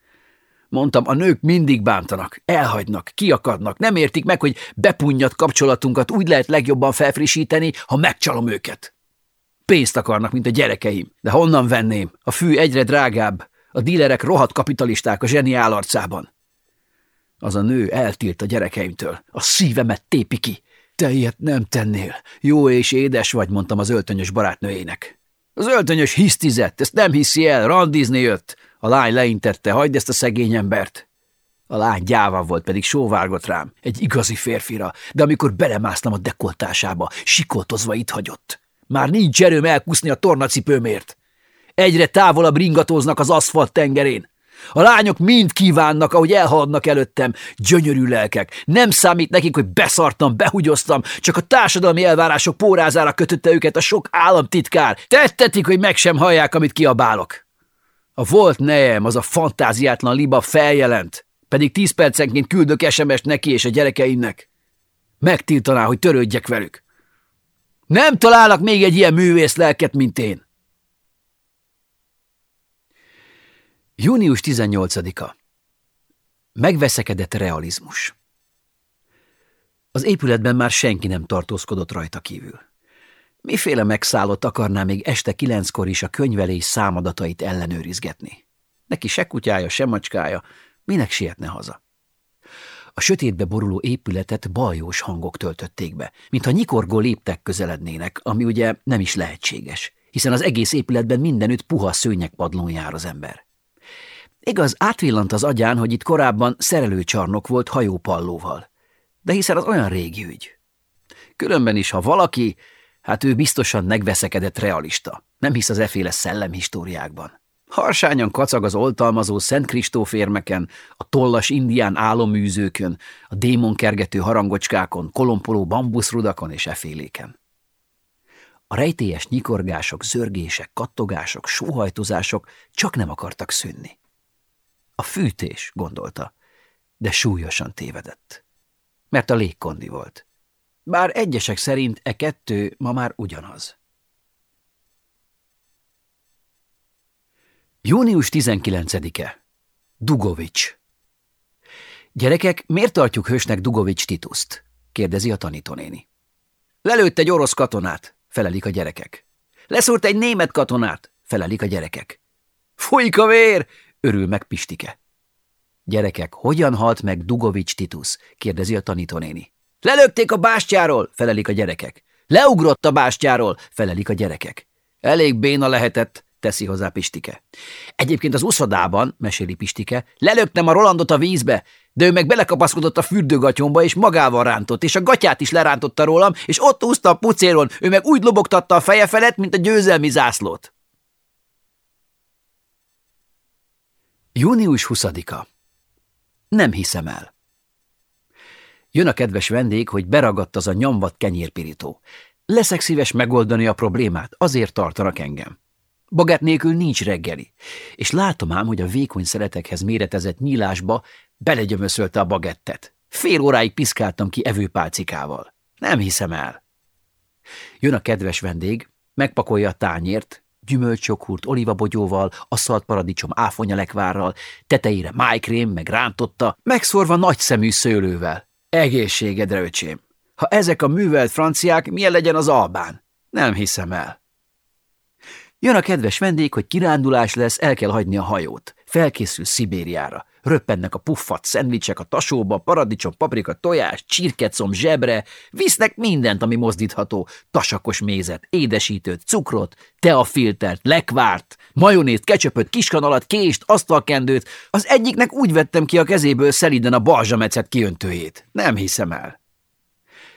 Mondtam, a nők mindig bántanak, elhagynak, kiakadnak, nem értik meg, hogy bepunnyat kapcsolatunkat úgy lehet legjobban felfrissíteni, ha megcsalom őket. Pénzt akarnak, mint a gyerekeim, de honnan venném? A fű egyre drágább, a dílerek rohadt kapitalisták a zseni állarcában. Az a nő eltilt a gyerekeimtől, a szívemet tépi ki. Te ilyet nem tennél. Jó és édes vagy, mondtam az öltönyös barátnőjének. Az öltönyös hisztizett, ezt nem hiszi el, randizni jött. A lány leintette, hagyd ezt a szegény embert. A lány gyáva volt, pedig sóvárgott rám, egy igazi férfira, de amikor belemásztam a dekoltásába, sikoltozva itt hagyott. Már nincs erőm elkuszni a tornacipőmért. Egyre távolabb ringatóznak az aszfalt tengerén. A lányok mind kívánnak, ahogy elhaladnak előttem. Gyönyörű lelkek. Nem számít nekik, hogy beszartam, behugyoztam, csak a társadalmi elvárások pórázára kötötte őket a sok államtitkár. Tettetik, hogy meg sem hallják, amit kiabálok. A volt nejem, az a fantáziátlan liba feljelent, pedig tíz percenként küldök sms neki és a gyerekeimnek. Megtiltaná, hogy törődjek velük. Nem találnak még egy ilyen művész lelket, mint én. Június 18-a. Megveszekedett realizmus. Az épületben már senki nem tartózkodott rajta kívül. Miféle megszállott akarná még este kilenckor is a könyvelés számadatait ellenőrizgetni? Neki se kutyája, se macskája, minek sietne haza? A sötétbe boruló épületet bajós hangok töltötték be, mintha nyikorgó léptek közelednének, ami ugye nem is lehetséges, hiszen az egész épületben mindenütt puha szőnyegpadlón jár az ember. Igaz, átvillant az agyán, hogy itt korábban szerelőcsarnok volt hajópallóval. De hiszen az olyan régi ügy. Különben is, ha valaki, hát ő biztosan megveszekedett realista. Nem hisz az eféle szellemhistóriákban. Harsányan kacag az oltalmazó Szent Kristóf érmeken, a tollas indián áloműzőkön, a démonkergető harangocskákon, kolompoló bambuszrudakon és eféléken. A rejtélyes nyikorgások, zörgések, kattogások, sóhajtozások csak nem akartak szűnni. A fűtés, gondolta, de súlyosan tévedett. Mert a légkondi volt. Bár egyesek szerint e kettő ma már ugyanaz. Június 19-e. Dugovics. Gyerekek, miért tartjuk hősnek Dugovics Tituszt? kérdezi a tanítónéni. Lelőtt egy orosz katonát, felelik a gyerekek. Leszúrt egy német katonát, felelik a gyerekek. Folyik a vér, örül meg Pistike. Gyerekek, hogyan halt meg Dugovics Titus? kérdezi a tanítónéni. Lelökték a bástyáról, felelik a gyerekek. Leugrott a bástyáról, felelik a gyerekek. Elég béna lehetett, teszi hozzá Pistike. Egyébként az uszodában, meséli Pistike, lelöktem a Rolandot a vízbe, de ő meg belekapaszkodott a fürdőgatyomba, és magával rántott, és a gatyát is lerántotta rólam, és ott úszta a pucéron, ő meg úgy lobogtatta a feje felett, mint a győzelmi zászlót. Június 20-a. Nem hiszem el. Jön a kedves vendég, hogy beragadt az a nyomvat kenyérpirító. Leszek szíves megoldani a problémát, azért tartanak engem. Bagát nélkül nincs reggeli, és látom ám, hogy a vékony szeretekhez méretezett nyílásba belegyömöszölte a bagettet. Fél óráig piszkáltam ki evőpálcikával. Nem hiszem el. Jön a kedves vendég, megpakolja a tányért, gyümölcsjoghurt olivabogyóval, asszalt paradicsom áfonyalekvárral, tetejére májkrém, meg rántotta, megszorva nagy szemű szőlővel. Egészségedre, öcsém! Ha ezek a művelt franciák, milyen legyen az albán? Nem hiszem el. Jön a kedves vendég, hogy kirándulás lesz, el kell hagyni a hajót. Felkészül Szibériára. Röppennek a puffat szendvicsek a tasóba, paradicsom, paprika, tojás, csirkecom, zsebre, visznek mindent, ami mozdítható. Tasakos mézet, édesítőt, cukrot, teafiltert, lekvárt, majonézt, kecsöpöt, kiskanalat, kést, asztalkendőt. Az egyiknek úgy vettem ki a kezéből szeliden a balzsamecet kiöntőjét. Nem hiszem el.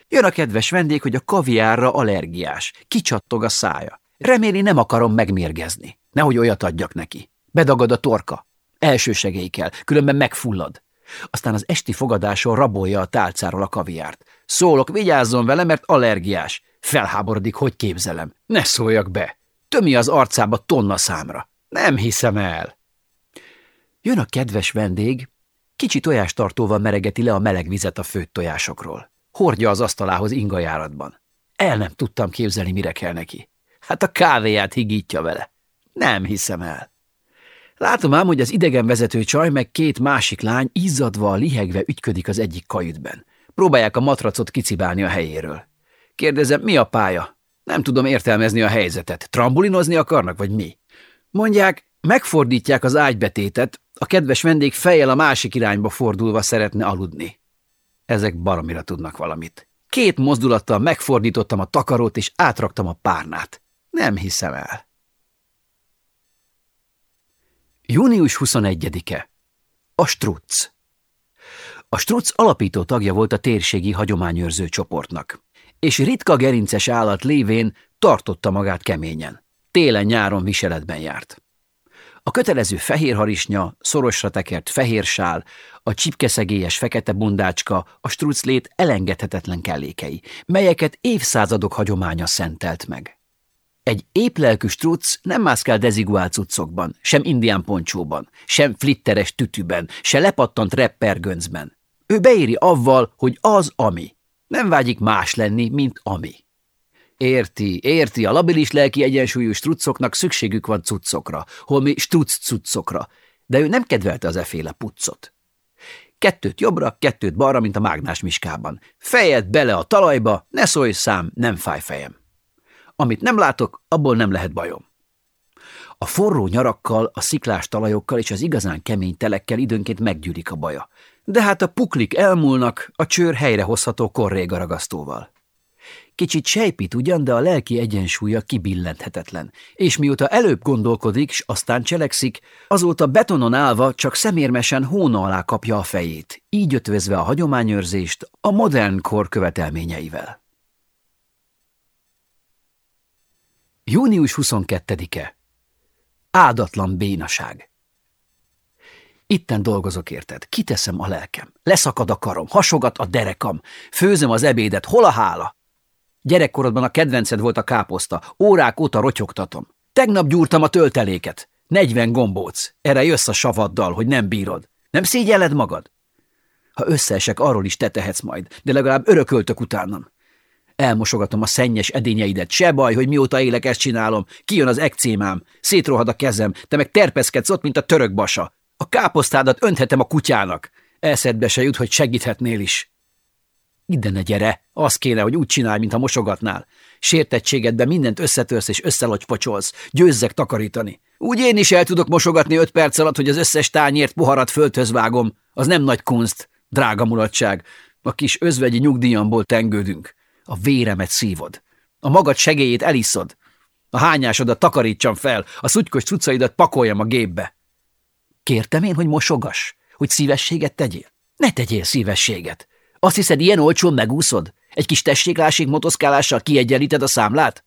Jön a kedves vendég, hogy a kaviárra allergiás. Kicsattog a szája. Reméli nem akarom megmérgezni. Nehogy olyat adjak neki. Bedagad a torka. Első segély kell, különben megfullad. Aztán az esti fogadáson rabolja a tálcáról a kaviárt. Szólok, vigyázzon vele, mert allergiás. Felháborodik, hogy képzelem. Ne szóljak be. Tömi az arcába tonna számra. Nem hiszem el. Jön a kedves vendég, kicsi tojástartóval meregeti le a meleg vizet a főtt tojásokról. Hordja az asztalához ingajáratban. El nem tudtam képzelni, mire kell neki. Hát a kávéját higítja vele. Nem hiszem el. Látom ám, hogy az idegenvezető csaj meg két másik lány izzadva, lihegve ügyködik az egyik kajütben. Próbálják a matracot kicibálni a helyéről. Kérdezem, mi a pálya? Nem tudom értelmezni a helyzetet. Trambulinozni akarnak, vagy mi? Mondják, megfordítják az ágybetétet, a kedves vendég fejjel a másik irányba fordulva szeretne aludni. Ezek baromira tudnak valamit. Két mozdulattal megfordítottam a takarót, és átraktam a párnát. Nem hiszem el. Június 21-e. A Strutz. A Strutz alapító tagja volt a térségi hagyományőrző csoportnak, és ritka gerinces állat lévén tartotta magát keményen. Télen-nyáron viseletben járt. A kötelező fehér harisnya, szorosra tekert fehér sál, a csipkeszegélyes fekete bundácska, a struclét elengedhetetlen kellékei, melyeket évszázadok hagyománya szentelt meg. Egy éplelkű struc nem mászkál deziguált cuccokban, sem indián poncsóban, sem flitteres tütűben, se lepattant reppergöncben. Ő beéri avval, hogy az ami. Nem vágyik más lenni, mint ami. Érti, érti, a labilis lelki egyensúlyú struccoknak szükségük van cuccokra, holmi struc cuccokra, de ő nem kedvelte az eféle puccot. Kettőt jobbra, kettőt balra, mint a mágnás miskában. Fejed bele a talajba, ne szólj szám, nem fáj fejem. Amit nem látok, abból nem lehet bajom. A forró nyarakkal, a sziklás talajokkal és az igazán kemény telekkel időnként meggyűlik a baja. De hát a puklik elmúlnak, a csőr helyrehozható korrégaragasztóval. Kicsit sejpít ugyan, de a lelki egyensúlya kibillenthetetlen, és mióta előbb gondolkodik, s aztán cselekszik, azóta betonon állva csak szemérmesen hóna alá kapja a fejét, így ötvözve a hagyományőrzést a modern kor követelményeivel. Június 22-e Áldatlan bénaság Itten dolgozok érted, kiteszem a lelkem, leszakad a karom, hasogat a derekam, főzöm az ebédet, hol a hála? Gyerekkorodban a kedvenced volt a káposzta, órák óta rotyogtatom. Tegnap gyúrtam a tölteléket. Negyven gombóc. Erre jössz a savaddal, hogy nem bírod. Nem szégyelled magad? Ha összeesek, arról is te tehetsz majd, de legalább örököltök utánam. Elmosogatom a szennyes edényeidet, se baj, hogy mióta élek ezt csinálom. Kijön az ekcémám, szétrohad a kezem, te meg terpeszkedsz ott, mint a török basa. A káposztádat önthetem a kutyának. Eszedbe se jut, hogy segíthetnél is. Ide ne gyere, az kéne, hogy úgy csinálj, mintha mosogatnál. Sértettségedben mindent összetörsz és összelocspocsolsz. Győzzek takarítani. Úgy én is el tudok mosogatni öt perc alatt, hogy az összes tányért poharat földhöz vágom. Az nem nagy kunst, drága mulatság. A kis özvegyi nyugdíjamból tengődünk. A véremet szívod. A magad segélyét eliszod. A hányásodat takarítsam fel, a szutykos cuccaidat pakoljam a gépbe. Kértem én, hogy mosogass, hogy szívességet tegyél? Ne tegyél szívességet. Azt hiszed, ilyen olcsón megúszod? Egy kis tesséklásig motoszkálással kiegyenlíted a számlát?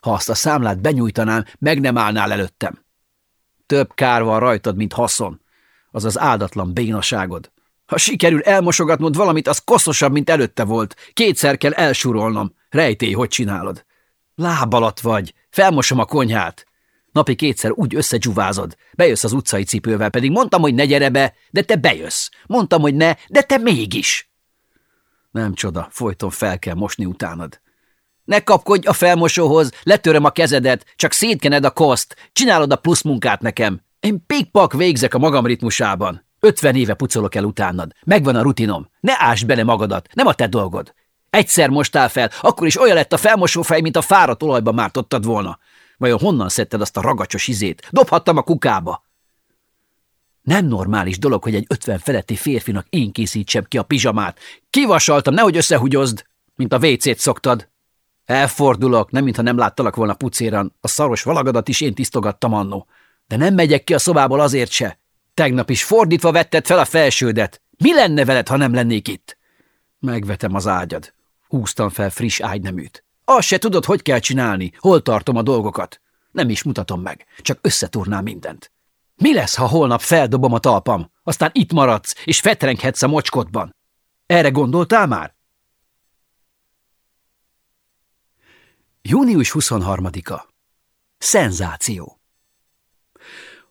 Ha azt a számlát benyújtanám, meg nem állnál előttem. Több kár van rajtad, mint haszon. Az az áldatlan bénaságod. Ha sikerül elmosogatnod valamit, az koszosabb, mint előtte volt. Kétszer kell elsúrolnom. Rejtély, hogy csinálod. Lábalat vagy. Felmosom a konyhát. Napi kétszer úgy összegyuvázod. Bejössz az utcai cipővel, pedig mondtam, hogy ne gyere be, de te bejössz. Mondtam, hogy ne, de te mégis. Nem csoda, folyton fel kell mosni utánad. Ne kapkodj a felmosóhoz, letöröm a kezedet, csak szétkened a koszt, csinálod a plusz munkát nekem. Én pikpak végzek a magam ritmusában. Ötven éve pucolok el utánad. Megvan a rutinom. Ne ásd bele magadat, nem a te dolgod. Egyszer mostál fel, akkor is olyan lett a felmosófej, mint a fáradt olajba mártottad volna. Vajon honnan szedted azt a ragacsos izét? Dobhattam a kukába. Nem normális dolog, hogy egy ötven feletti férfinak én készítsem ki a pizsamát. Kivasaltam, nehogy összehugyozd, mint a vécét szoktad. Elfordulok, nem mintha nem láttalak volna pucéran. A szaros valagadat is én tisztogattam annó. De nem megyek ki a szobából azért se. Tegnap is fordítva vetted fel a felsődet. Mi lenne veled, ha nem lennék itt? Megvetem az ágyad. Húztam fel friss ágyneműt. Azt se tudod, hogy kell csinálni, hol tartom a dolgokat. Nem is mutatom meg, csak összeturnám mindent. Mi lesz, ha holnap feldobom a talpam, aztán itt maradsz, és fetrenghetsz a mocskodban? Erre gondoltál már? Június 23-a. Szenzáció.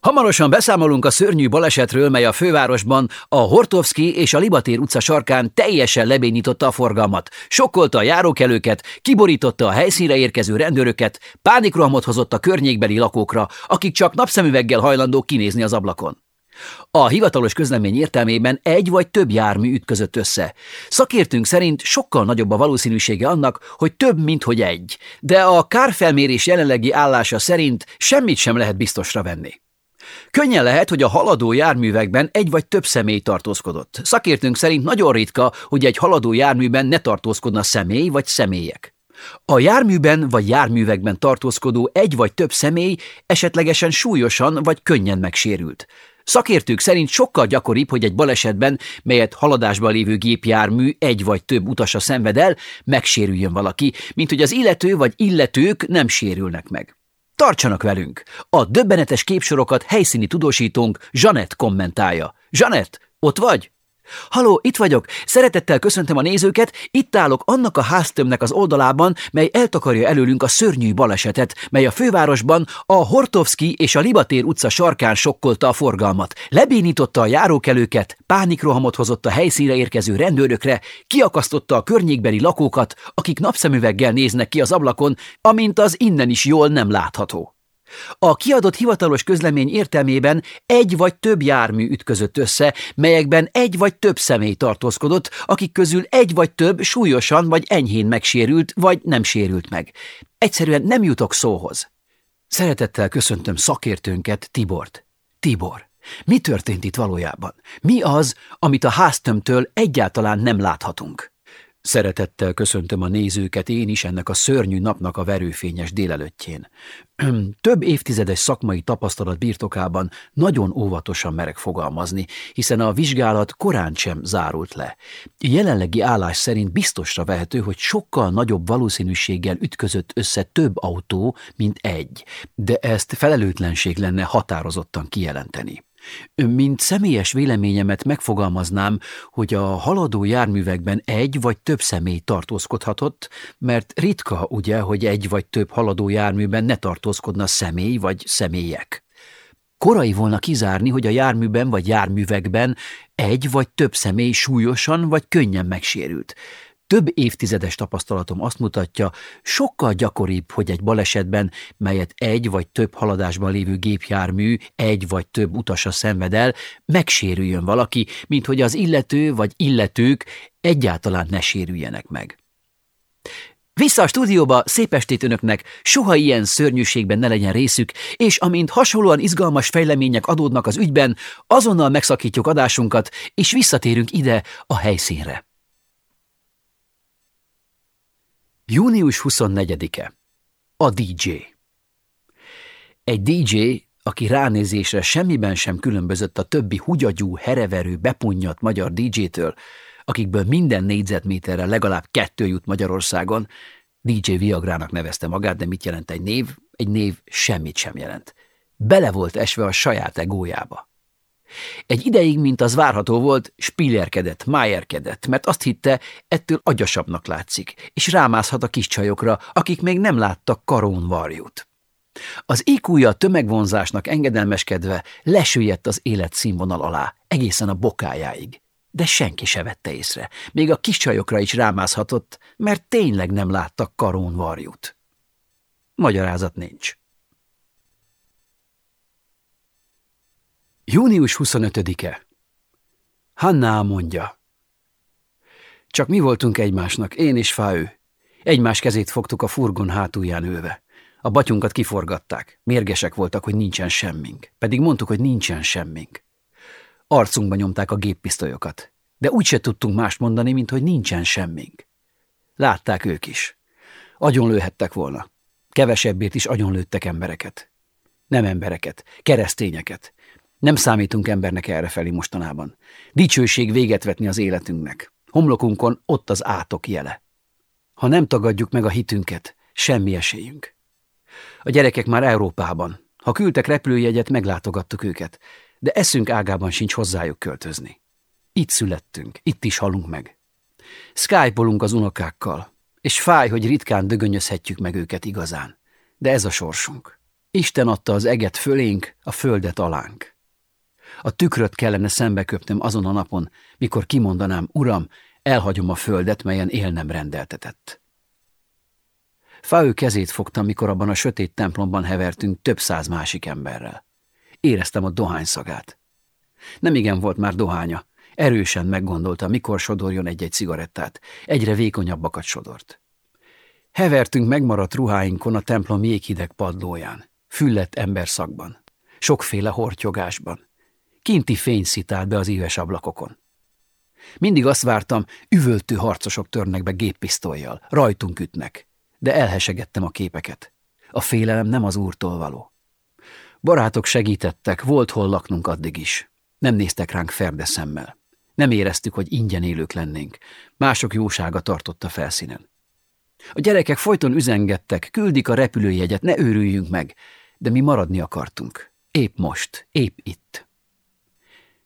Hamarosan beszámolunk a szörnyű balesetről, mely a fővárosban a Hortovszki és a Libatér utca sarkán teljesen lebénította a forgalmat, sokkolta a járókelőket, kiborította a helyszínre érkező rendőröket, pánikrohamot hozott a környékbeli lakókra, akik csak napszemüveggel hajlandók kinézni az ablakon. A hivatalos közlemény értelmében egy vagy több jármű ütközött össze. Szakértünk szerint sokkal nagyobb a valószínűsége annak, hogy több, mint hogy egy, de a kárfelmérés jelenlegi állása szerint semmit sem lehet biztosra venni. Könnyen lehet, hogy a haladó járművekben egy vagy több személy tartózkodott. Szakértőnk szerint nagyon ritka, hogy egy haladó járműben ne tartózkodna személy vagy személyek. A járműben vagy járművekben tartózkodó egy vagy több személy esetlegesen súlyosan vagy könnyen megsérült. Szakértők szerint sokkal gyakoribb, hogy egy balesetben, melyet haladásban lévő gépjármű egy vagy több utasa szenved el, megsérüljön valaki, mint hogy az illető vagy illetők nem sérülnek meg. Tartsanak velünk! A döbbenetes képsorokat helyszíni tudósítónk Zsanett kommentálja. Zsanett, ott vagy? Haló, itt vagyok! Szeretettel köszöntöm a nézőket, itt állok annak a háztömnek az oldalában, mely eltakarja előlünk a szörnyű balesetet, mely a fővárosban a Hortovski és a Libatér utca sarkán sokkolta a forgalmat. Lebénította a járókelőket, pánikrohamot hozott a helyszínre érkező rendőrökre, kiakasztotta a környékbeli lakókat, akik napszemüveggel néznek ki az ablakon, amint az innen is jól nem látható. A kiadott hivatalos közlemény értelmében egy vagy több jármű ütközött össze, melyekben egy vagy több személy tartózkodott, akik közül egy vagy több súlyosan vagy enyhén megsérült, vagy nem sérült meg. Egyszerűen nem jutok szóhoz. Szeretettel köszöntöm szakértőnket, Tibort. Tibor, mi történt itt valójában? Mi az, amit a háztömtől egyáltalán nem láthatunk? Szeretettel köszöntöm a nézőket én is ennek a szörnyű napnak a verőfényes délelőttjén. (clears throat) Több évtizedes szakmai tapasztalat birtokában nagyon óvatosan merek fogalmazni, hiszen a vizsgálat korán sem zárult le. Jelenlegi állás szerint biztosra vehető, hogy sokkal nagyobb valószínűséggel ütközött össze több autó, mint egy, de ezt felelőtlenség lenne határozottan kijelenteni. Mint személyes véleményemet megfogalmaznám, hogy a haladó járművekben egy vagy több személy tartózkodhatott, mert ritka ugye, hogy egy vagy több haladó járműben ne tartózkodna személy vagy személyek. Korai volna kizárni, hogy a járműben vagy járművekben egy vagy több személy súlyosan vagy könnyen megsérült. Több évtizedes tapasztalatom azt mutatja, sokkal gyakoribb, hogy egy balesetben, melyet egy vagy több haladásban lévő gépjármű egy vagy több utasa szenved el, megsérüljön valaki, mint hogy az illető vagy illetők egyáltalán ne sérüljenek meg. Vissza a stúdióba, szép estét önöknek, soha ilyen szörnyűségben ne legyen részük, és amint hasonlóan izgalmas fejlemények adódnak az ügyben, azonnal megszakítjuk adásunkat, és visszatérünk ide a helyszínre. Június 24-e. A DJ. Egy DJ, aki ránézésre semmiben sem különbözött a többi hugyagyú, hereverő, bepunnyat magyar DJ-től, akikből minden négyzetméterre legalább kettő jut Magyarországon, DJ Viagrának nevezte magát, de mit jelent egy név? Egy név semmit sem jelent. Bele volt esve a saját egójába. Egy ideig, mint az várható volt, spillerkedett, májerkedett, mert azt hitte, ettől agyasabbnak látszik, és rámászhat a kis csajokra, akik még nem láttak karón varjút. Az ékúja tömegvonzásnak engedelmeskedve lesüllyedt az élet színvonal alá, egészen a bokájáig. De senki se vette észre, még a kis csajokra is rámászhatott, mert tényleg nem láttak karón varjút. Magyarázat nincs. Június 25-e. Hanna mondja. Csak mi voltunk egymásnak, én és Fáő. Egymás kezét fogtuk a furgon hátulján ülve. A batyunkat kiforgatták. Mérgesek voltak, hogy nincsen semmink. Pedig mondtuk, hogy nincsen semmink. Arcunkba nyomták a géppisztolyokat. De úgy se tudtunk mást mondani, mint hogy nincsen semmink. Látták ők is. Agyonlőhettek volna. Kevesebbért is agyonlőttek embereket. Nem embereket, keresztényeket, nem számítunk embernek errefelé mostanában. Dicsőség véget vetni az életünknek. Homlokunkon ott az átok jele. Ha nem tagadjuk meg a hitünket, semmi esélyünk. A gyerekek már Európában. Ha küldtek repülőjegyet, meglátogattuk őket, de eszünk ágában sincs hozzájuk költözni. Itt születtünk, itt is halunk meg. Skype-olunk az unokákkal, és fáj, hogy ritkán dögönyözhetjük meg őket igazán. De ez a sorsunk. Isten adta az eget fölénk, a földet alánk. A tükröt kellene szembeköpnöm azon a napon, mikor kimondanám, uram, elhagyom a földet, melyen élnem rendeltetett. Fáő kezét fogtam, mikor abban a sötét templomban hevertünk több száz másik emberrel. Éreztem a dohány szagát. Nem igen volt már dohánya. Erősen meggondolta, mikor sodorjon egy-egy cigarettát. Egyre vékonyabbakat sodort. Hevertünk megmaradt ruháinkon a templom jéghideg padlóján, füllett emberszakban, sokféle hortyogásban, Kinti fény szitált be az éves ablakokon. Mindig azt vártam, üvöltő harcosok törnek be géppisztolyjal, rajtunk ütnek, de elhesegettem a képeket. A félelem nem az úrtól való. Barátok segítettek, volt hol laknunk addig is. Nem néztek ránk ferde szemmel. Nem éreztük, hogy ingyen élők lennénk. Mások jósága tartott a felszínen. A gyerekek folyton üzengettek, küldik a repülőjegyet, ne őrüljünk meg, de mi maradni akartunk. Épp most, épp itt.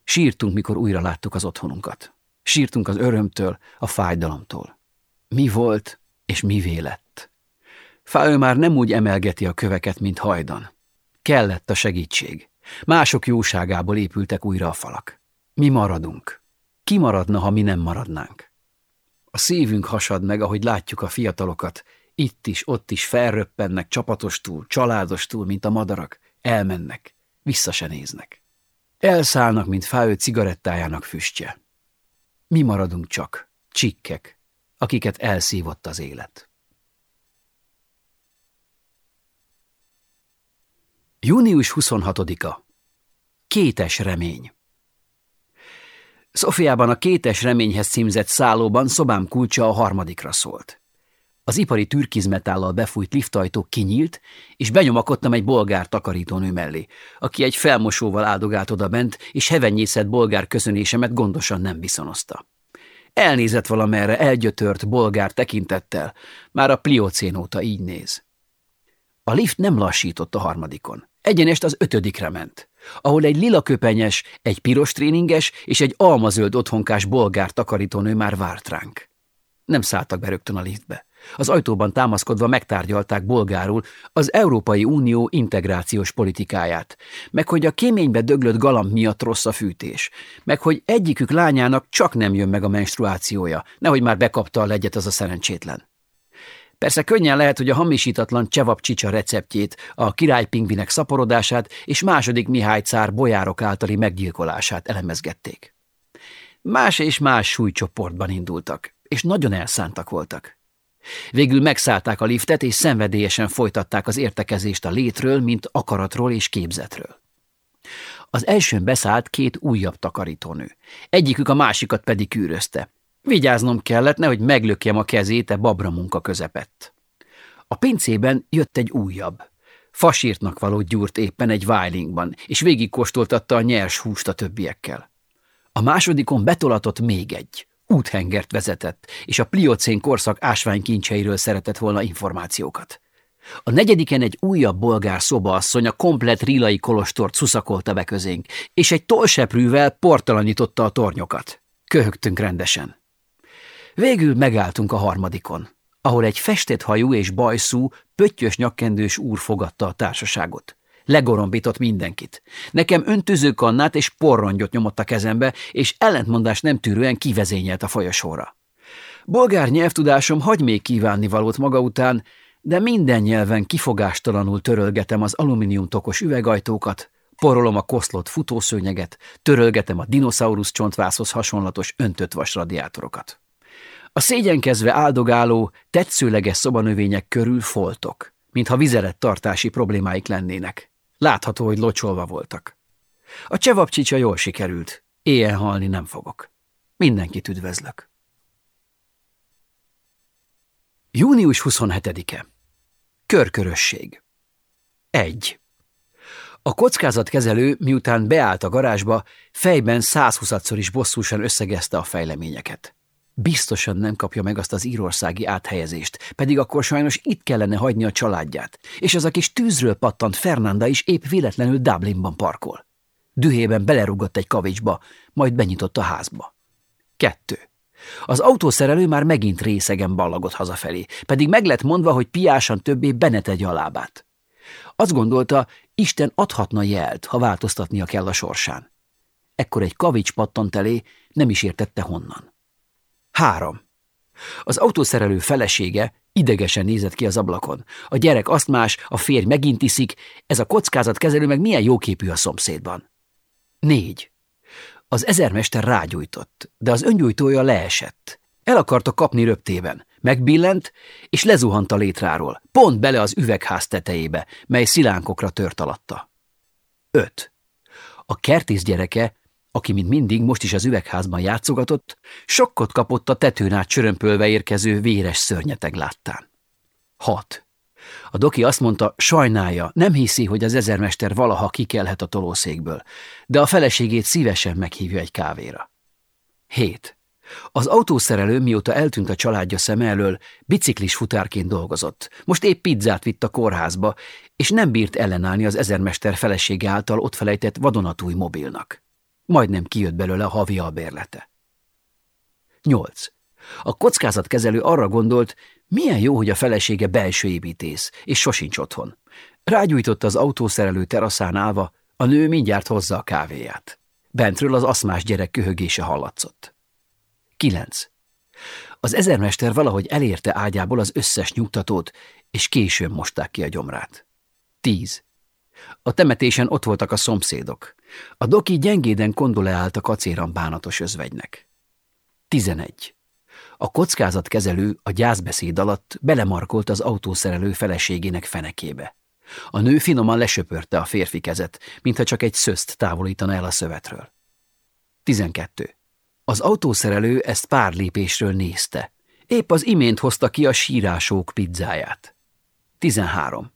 Sírtunk, mikor újra láttuk az otthonunkat. Sírtunk az örömtől, a fájdalomtól. Mi volt, és mi vélett. Fáő már nem úgy emelgeti a köveket, mint hajdan. Kellett a segítség. Mások jóságából épültek újra a falak. Mi maradunk. Ki maradna, ha mi nem maradnánk? A szívünk hasad meg, ahogy látjuk a fiatalokat, itt is, ott is felröppennek csapatostul, családostul, mint a madarak, elmennek, vissza se néznek. Elszállnak, mint fáő cigarettájának füstje. Mi maradunk csak, csikkek, akiket elszívott az élet. Június 26-a. Kétes remény. Szofiában a kétes reményhez címzett szállóban szobám kulcsa a harmadikra szólt. Az ipari türkizmetállal befújt liftajtó kinyílt, és benyomakodtam egy bolgár takarítónő mellé, aki egy felmosóval áldogált oda bent, és hevenyészet bolgár köszönésemet gondosan nem viszonozta. Elnézett valamerre elgyötört bolgár tekintettel, már a pliocén óta így néz. A lift nem lassított a harmadikon. Egyenest az ötödikre ment, ahol egy lila köpenyes, egy piros tréninges és egy almazöld otthonkás bolgár takarítónő már várt ránk. Nem szálltak be rögtön a liftbe. Az ajtóban támaszkodva megtárgyalták bolgárul az Európai Unió integrációs politikáját, meg hogy a kéménybe döglött galamb miatt rossz a fűtés, meg hogy egyikük lányának csak nem jön meg a menstruációja, nehogy már bekapta a legyet az a szerencsétlen. Persze könnyen lehet, hogy a hamisítatlan csevapcsicsa receptjét, a királypingvinek szaporodását és második Mihály cár bolyárok általi meggyilkolását elemezgették. Más és más súlycsoportban indultak, és nagyon elszántak voltak. Végül megszállták a liftet, és szenvedélyesen folytatták az értekezést a létről, mint akaratról és képzetről. Az elsőn beszállt két újabb takarítónő. Egyikük a másikat pedig kűrözte. Vigyáznom kellett, nehogy meglökjem a kezét e babra munka közepett. A pincében jött egy újabb. Fasírtnak való gyúrt éppen egy vájlingban, és végigkóstoltatta a nyers húst a többiekkel. A másodikon betolatott még egy, úthengert vezetett, és a pliocén korszak ásványkincseiről szeretett volna információkat. A negyediken egy újabb bolgár szobaasszony a komplet rilai kolostort szuszakolta be közénk, és egy tolseprűvel portalanította a tornyokat. Köhögtünk rendesen. Végül megálltunk a harmadikon, ahol egy festett hajú és bajszú, pöttyös nyakkendős úr fogadta a társaságot. Legorombított mindenkit. Nekem öntözőkannát és porrongyot nyomott a kezembe, és ellentmondás nem tűrően kivezényelt a folyosóra. Bolgár nyelvtudásom hagy még kívánni valót maga után, de minden nyelven kifogástalanul törölgetem az alumíniumtokos üvegajtókat, porolom a koszlott futószőnyeget, törölgetem a dinoszaurusz csontvászhoz hasonlatos öntött vasradiátorokat. A szégyenkezve áldogáló, tetszőleges szobanövények körül foltok, mintha tartási problémáik lennének. Látható, hogy locsolva voltak. A csevapcsicsa jól sikerült. Éjjel halni nem fogok. Mindenkit üdvözlök. Június 27-e. Körkörösség. 1. A kockázatkezelő, miután beállt a garázsba, fejben 120-szor is bosszúsan összegezte a fejleményeket. Biztosan nem kapja meg azt az írországi áthelyezést, pedig akkor sajnos itt kellene hagyni a családját, és az a kis tűzről pattant Fernanda is épp véletlenül Dublinban parkol. Dühében belerugott egy kavicsba, majd benyitott a házba. Kettő. Az autószerelő már megint részegen ballagott hazafelé, pedig meg lett mondva, hogy piásan többé be tegye a lábát. Azt gondolta, Isten adhatna jelt, ha változtatnia kell a sorsán. Ekkor egy kavics pattant elé, nem is értette honnan. Három. Az autószerelő felesége idegesen nézett ki az ablakon. A gyerek azt más, a férj megint iszik, ez a kockázatkezelő meg milyen jóképű a szomszédban. Négy. Az ezermester rágyújtott, de az öngyújtója leesett. El akarta kapni röptében. Megbillent, és lezuhant a létráról, pont bele az üvegház tetejébe, mely szilánkokra tört alatta. Öt. A kertész gyereke aki mint mindig most is az üvegházban játszogatott, sokkot kapott a tetőn át csörömpölve érkező véres szörnyeteg láttán. 6. A doki azt mondta, sajnálja, nem hiszi, hogy az ezermester valaha kikelhet a tolószékből, de a feleségét szívesen meghívja egy kávéra. 7. Az autószerelő, mióta eltűnt a családja szem elől, biciklis futárként dolgozott. Most épp pizzát vitt a kórházba, és nem bírt ellenállni az ezermester felesége által ott felejtett vadonatúj mobilnak. Majdnem kijött belőle a havi albérlete. 8. A kockázatkezelő arra gondolt, milyen jó, hogy a felesége belső építész, és sosincs otthon. Rágyújtott az autószerelő teraszán állva, a nő mindjárt hozza a kávéját. Bentről az aszmás gyerek köhögése hallatszott. 9. Az ezermester valahogy elérte ágyából az összes nyugtatót, és későn mosták ki a gyomrát. 10. A temetésen ott voltak a szomszédok. A doki gyengéden kondoleált a kacéran bánatos özvegynek. 11. A kockázatkezelő a gyászbeszéd alatt belemarkolt az autószerelő feleségének fenekébe. A nő finoman lesöpörte a férfi kezet, mintha csak egy szözt távolítana el a szövetről. 12. Az autószerelő ezt pár lépésről nézte. Épp az imént hozta ki a sírásók pizzáját. 13.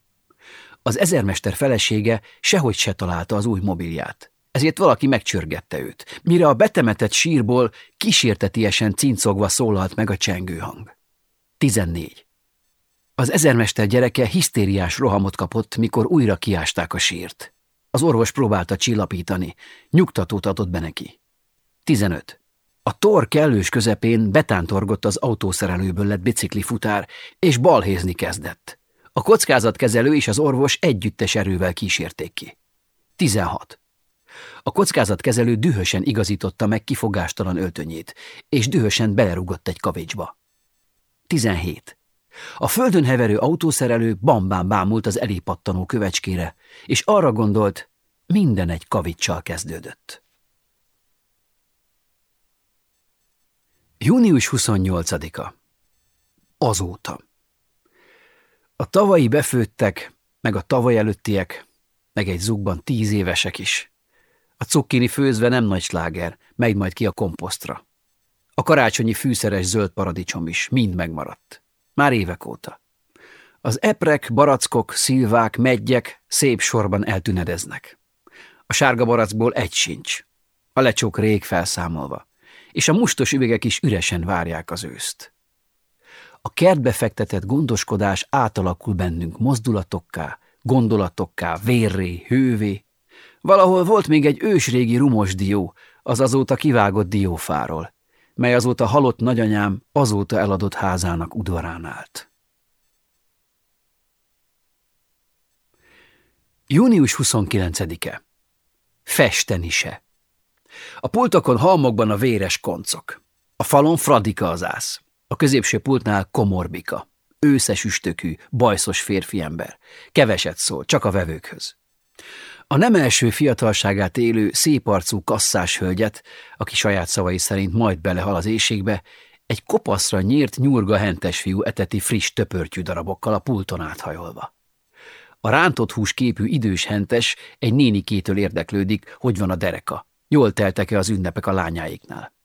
Az ezermester felesége sehogy se találta az új mobilját. Ezért valaki megcsörgette őt, mire a betemetett sírból kísértetiesen cincogva szólalt meg a csengőhang. 14. Az ezermester gyereke hisztériás rohamot kapott, mikor újra kiásták a sírt. Az orvos próbálta csillapítani, nyugtatót adott be neki. 15. A tor kellős közepén betántorgott az autószerelőből lett biciklifutár, és balhézni kezdett. A kockázatkezelő és az orvos együttes erővel kísérték ki. 16. A kockázatkezelő dühösen igazította meg kifogástalan öltönyét, és dühösen belerugott egy kavicsba. 17. A földön heverő autószerelő bambán bámult az elépattanó kövecskére, és arra gondolt, minden egy kavicsal kezdődött. Június 28-a. Azóta. A tavalyi befőttek, meg a tavaly előttiek, meg egy zugban tíz évesek is. A cukkini főzve nem nagy sláger, megy majd ki a komposztra. A karácsonyi fűszeres zöld paradicsom is mind megmaradt. Már évek óta. Az eprek, barackok, szilvák, meggyek szép sorban eltünedeznek. A sárga barackból egy sincs. A lecsók rég felszámolva. És a mustos üvegek is üresen várják az őszt. A kertbe fektetett gondoskodás átalakul bennünk mozdulatokká, gondolatokká, vérré, hővé. Valahol volt még egy ősrégi rumos dió, az azóta kivágott diófáról, mely azóta halott nagyanyám azóta eladott házának udvarán állt. Június 29-e. Festeni. A pultokon halmokban a véres koncok. A falon Fradika az ász. A középső pultnál Komorbika. Őszes üstökű, bajszos férfiember. Keveset szól, csak a vevőkhöz. A nem első fiatalságát élő, széparcú kasszás hölgyet, aki saját szavai szerint majd belehal az éjségbe, egy kopaszra nyírt, nyurga hentes fiú eteti friss töpörtyű darabokkal a pulton áthajolva. A rántott hús képű idős hentes egy nénikétől érdeklődik, hogy van a dereka. Jól teltek-e az ünnepek a lányáiknál.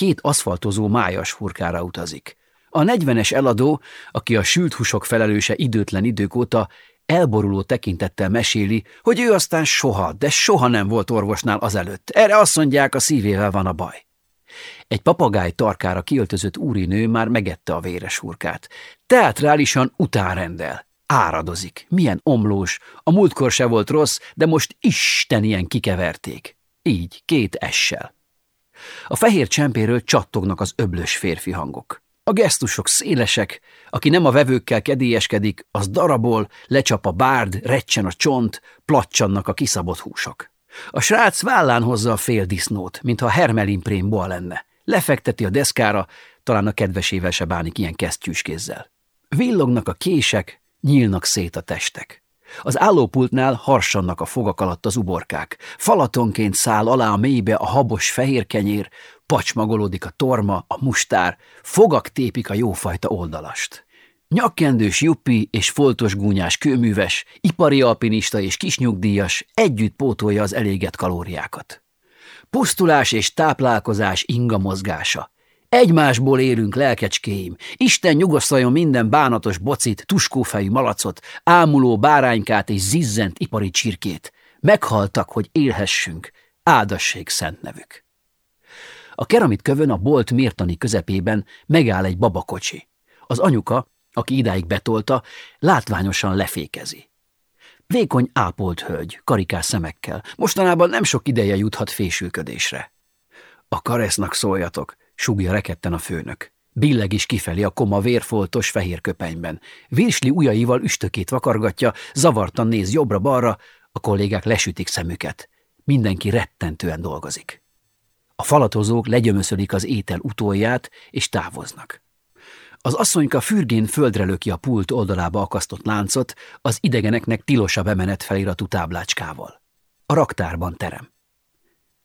Két aszfaltozó májas furkára utazik. A negyvenes eladó, aki a sült húsok felelőse időtlen idők óta, elboruló tekintettel meséli, hogy ő aztán soha, de soha nem volt orvosnál azelőtt. Erre azt mondják, a szívével van a baj. Egy papagáj tarkára kiöltözött úrinő már megette a véres hurkát. Teatrálisan utánrendel. Áradozik. Milyen omlós. A múltkor se volt rossz, de most isten ilyen kikeverték. Így, két essel. A fehér csempéről csattognak az öblös férfi hangok. A gesztusok szélesek, aki nem a vevőkkel kedélyeskedik, az darabol, lecsap a bárd, recsen a csont, placsannak a kiszabott húsok. A srác vállán hozza a fél disznót, mintha Hermelin prémboa lenne. Lefekteti a deszkára, talán a kedvesével se bánik ilyen kesztyűs kézzel. Villognak a kések, nyílnak szét a testek. Az állópultnál harsannak a fogak alatt az uborkák. Falatonként száll alá a mélybe a habos fehér kenyér, pacsmagolódik a torma, a mustár, fogak tépik a jófajta oldalast. Nyakkendős juppi és foltos gúnyás kőműves, ipari alpinista és kisnyugdíjas együtt pótolja az elégett kalóriákat. Pusztulás és táplálkozás inga mozgása, Egymásból élünk, lelkecskéim. Isten nyugosztaljon minden bánatos bocit, tuskófejű malacot, ámuló báránykát és zizzent ipari csirkét. Meghaltak, hogy élhessünk. Áldassék szent nevük. A keramit kövön a bolt mértani közepében megáll egy babakocsi. Az anyuka, aki idáig betolta, látványosan lefékezi. Vékony ápolt hölgy, karikás szemekkel. Mostanában nem sok ideje juthat fésülködésre. A karesznak szóljatok, súgja reketten a főnök. Billeg is kifelé a koma vérfoltos fehér köpenyben. Virsli ujjaival üstökét vakargatja, zavartan néz jobbra-balra, a kollégák lesütik szemüket. Mindenki rettentően dolgozik. A falatozók legyömöszölik az étel utolját, és távoznak. Az asszonyka fürgén földre löki a pult oldalába akasztott láncot, az idegeneknek tilosabb emenet feliratú táblácskával. A raktárban terem.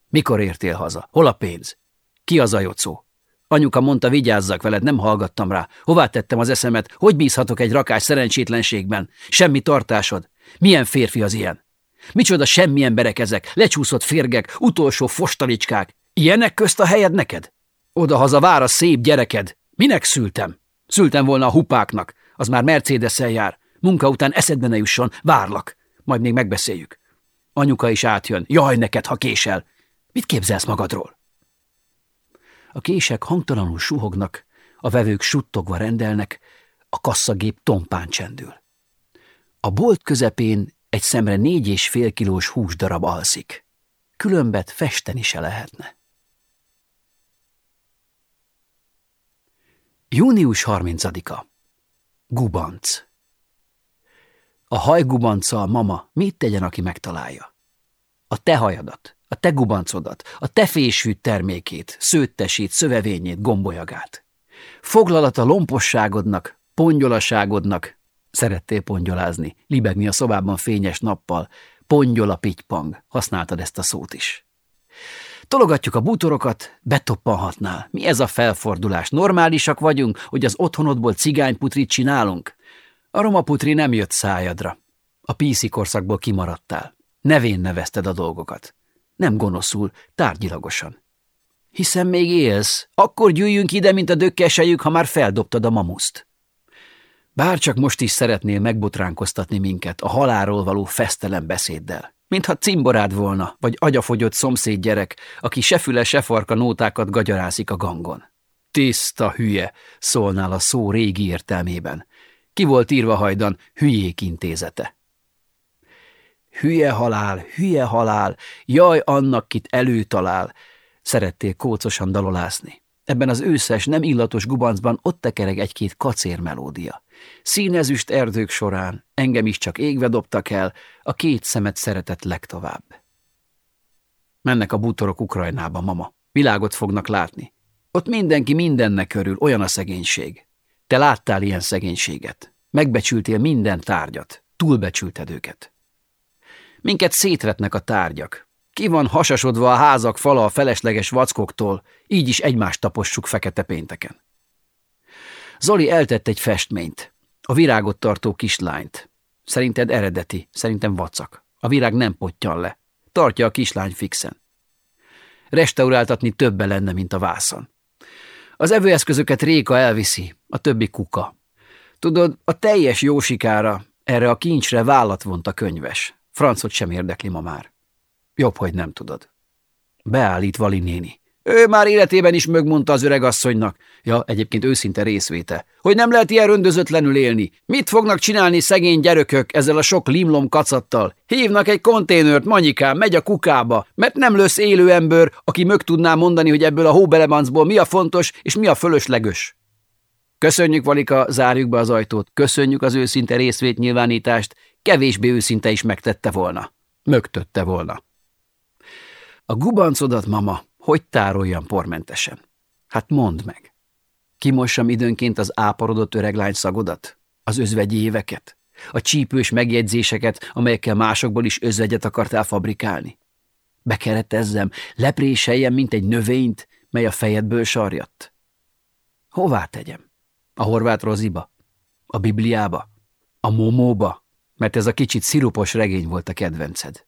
Mikor értél haza? Hol a pénz? Ki az a jocó? Anyuka mondta, vigyázzak veled, nem hallgattam rá. Hová tettem az eszemet? Hogy bízhatok egy rakás szerencsétlenségben? Semmi tartásod? Milyen férfi az ilyen? Micsoda semmi emberek ezek, lecsúszott férgek, utolsó fostalicskák. Ilyenek közt a helyed neked? Oda-haza vár a szép gyereked. Minek szültem? Szültem volna a hupáknak, az már mercedes jár. Munka után eszedbe ne jusson, várlak. Majd még megbeszéljük. Anyuka is átjön. Jaj neked, ha késel. Mit képzelsz magadról? A kések hangtalanul suhognak, a vevők suttogva rendelnek, a kasszagép tompán csendül. A bolt közepén egy szemre négy és fél kilós húsdarab alszik. Különbet festeni se lehetne. Június 30-a. Gubanc. A hajgubanca a mama mit tegyen, aki megtalálja? A te hajadat, a te gubancodat, a te termékét, szőttesét, szövevényét, gombolyagát. Foglalat a lomposságodnak, pongyolaságodnak, szerettél pongyolázni, libegni a szobában fényes nappal, pongyola pitypang, használtad ezt a szót is. Tologatjuk a bútorokat, betoppanhatnál. Mi ez a felfordulás? Normálisak vagyunk, hogy az otthonodból cigányputrit csinálunk? A romaputri nem jött szájadra. A PC korszakból kimaradtál. Nevén nevezted a dolgokat. Nem gonoszul, tárgyilagosan. Hiszen még élsz, akkor gyűjjünk ide, mint a dökkesejük, ha már feldobtad a mamuszt. Bár csak most is szeretnél megbotránkoztatni minket a halálról való fesztelen beszéddel. Mintha cimborád volna, vagy agyafogyott szomszédgyerek, aki se füle, se farka nótákat gagyarászik a gangon. Tiszta hülye, szólnál a szó régi értelmében. Ki volt írva hajdan hülyék intézete. Hülye halál, hülye halál, jaj annak, kit előtalál, szerettél kócosan dalolászni. Ebben az őszes, nem illatos gubancban ott tekereg egy-két kacér melódia. Színezüst erdők során, engem is csak égve dobtak el, a két szemet szeretett legtovább. Mennek a bútorok Ukrajnába, mama. Világot fognak látni. Ott mindenki mindennek körül, olyan a szegénység. Te láttál ilyen szegénységet. Megbecsültél minden tárgyat. Túlbecsülted őket. Minket szétvetnek a tárgyak. Ki van hasasodva a házak fala a felesleges vackoktól, így is egymást tapossuk fekete pénteken. Zoli eltett egy festményt. A virágot tartó kislányt. Szerinted eredeti, szerintem vacak. A virág nem potyan le. Tartja a kislány fixen. Restauráltatni többe lenne, mint a vászon. Az evőeszközöket Réka elviszi, a többi kuka. Tudod, a teljes jósikára, erre a kincsre vállat vont a könyves. Francot sem érdekli ma már. Jobb, hogy nem tudod. Beállít Vali néni. Ő már életében is mögmondta az öregasszonynak, ja, egyébként őszinte részvéte, hogy nem lehet ilyen röndözötlenül élni. Mit fognak csinálni szegény gyerökök ezzel a sok limlom kacattal? Hívnak egy konténert, manyikám, megy a kukába, mert nem lösz élő ember, aki mög tudná mondani, hogy ebből a hóbelebancból mi a fontos és mi a fölösleges. Köszönjük, Valika, zárjuk be az ajtót, köszönjük az őszinte részvétnyilvánítást, kevésbé őszinte is megtette volna. Mögtötte volna. A gubancodat, mama, hogy tároljam pormentesen? Hát mondd meg. Kimossam időnként az áparodott öreglány szagodat? Az özvegyi éveket? A csípős megjegyzéseket, amelyekkel másokból is özvegyet akartál fabrikálni? Bekeretezzem, lepréseljem, mint egy növényt, mely a fejedből sarjadt? Hová tegyem? A horvát roziba? A Bibliába? A momóba? Mert ez a kicsit szirupos regény volt a kedvenced.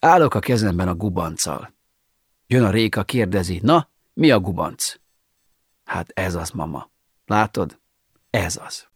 Állok a kezemben a gubanccal. Jön a réka, kérdezi, na, mi a gubanc? Hát ez az, mama. Látod? Ez az.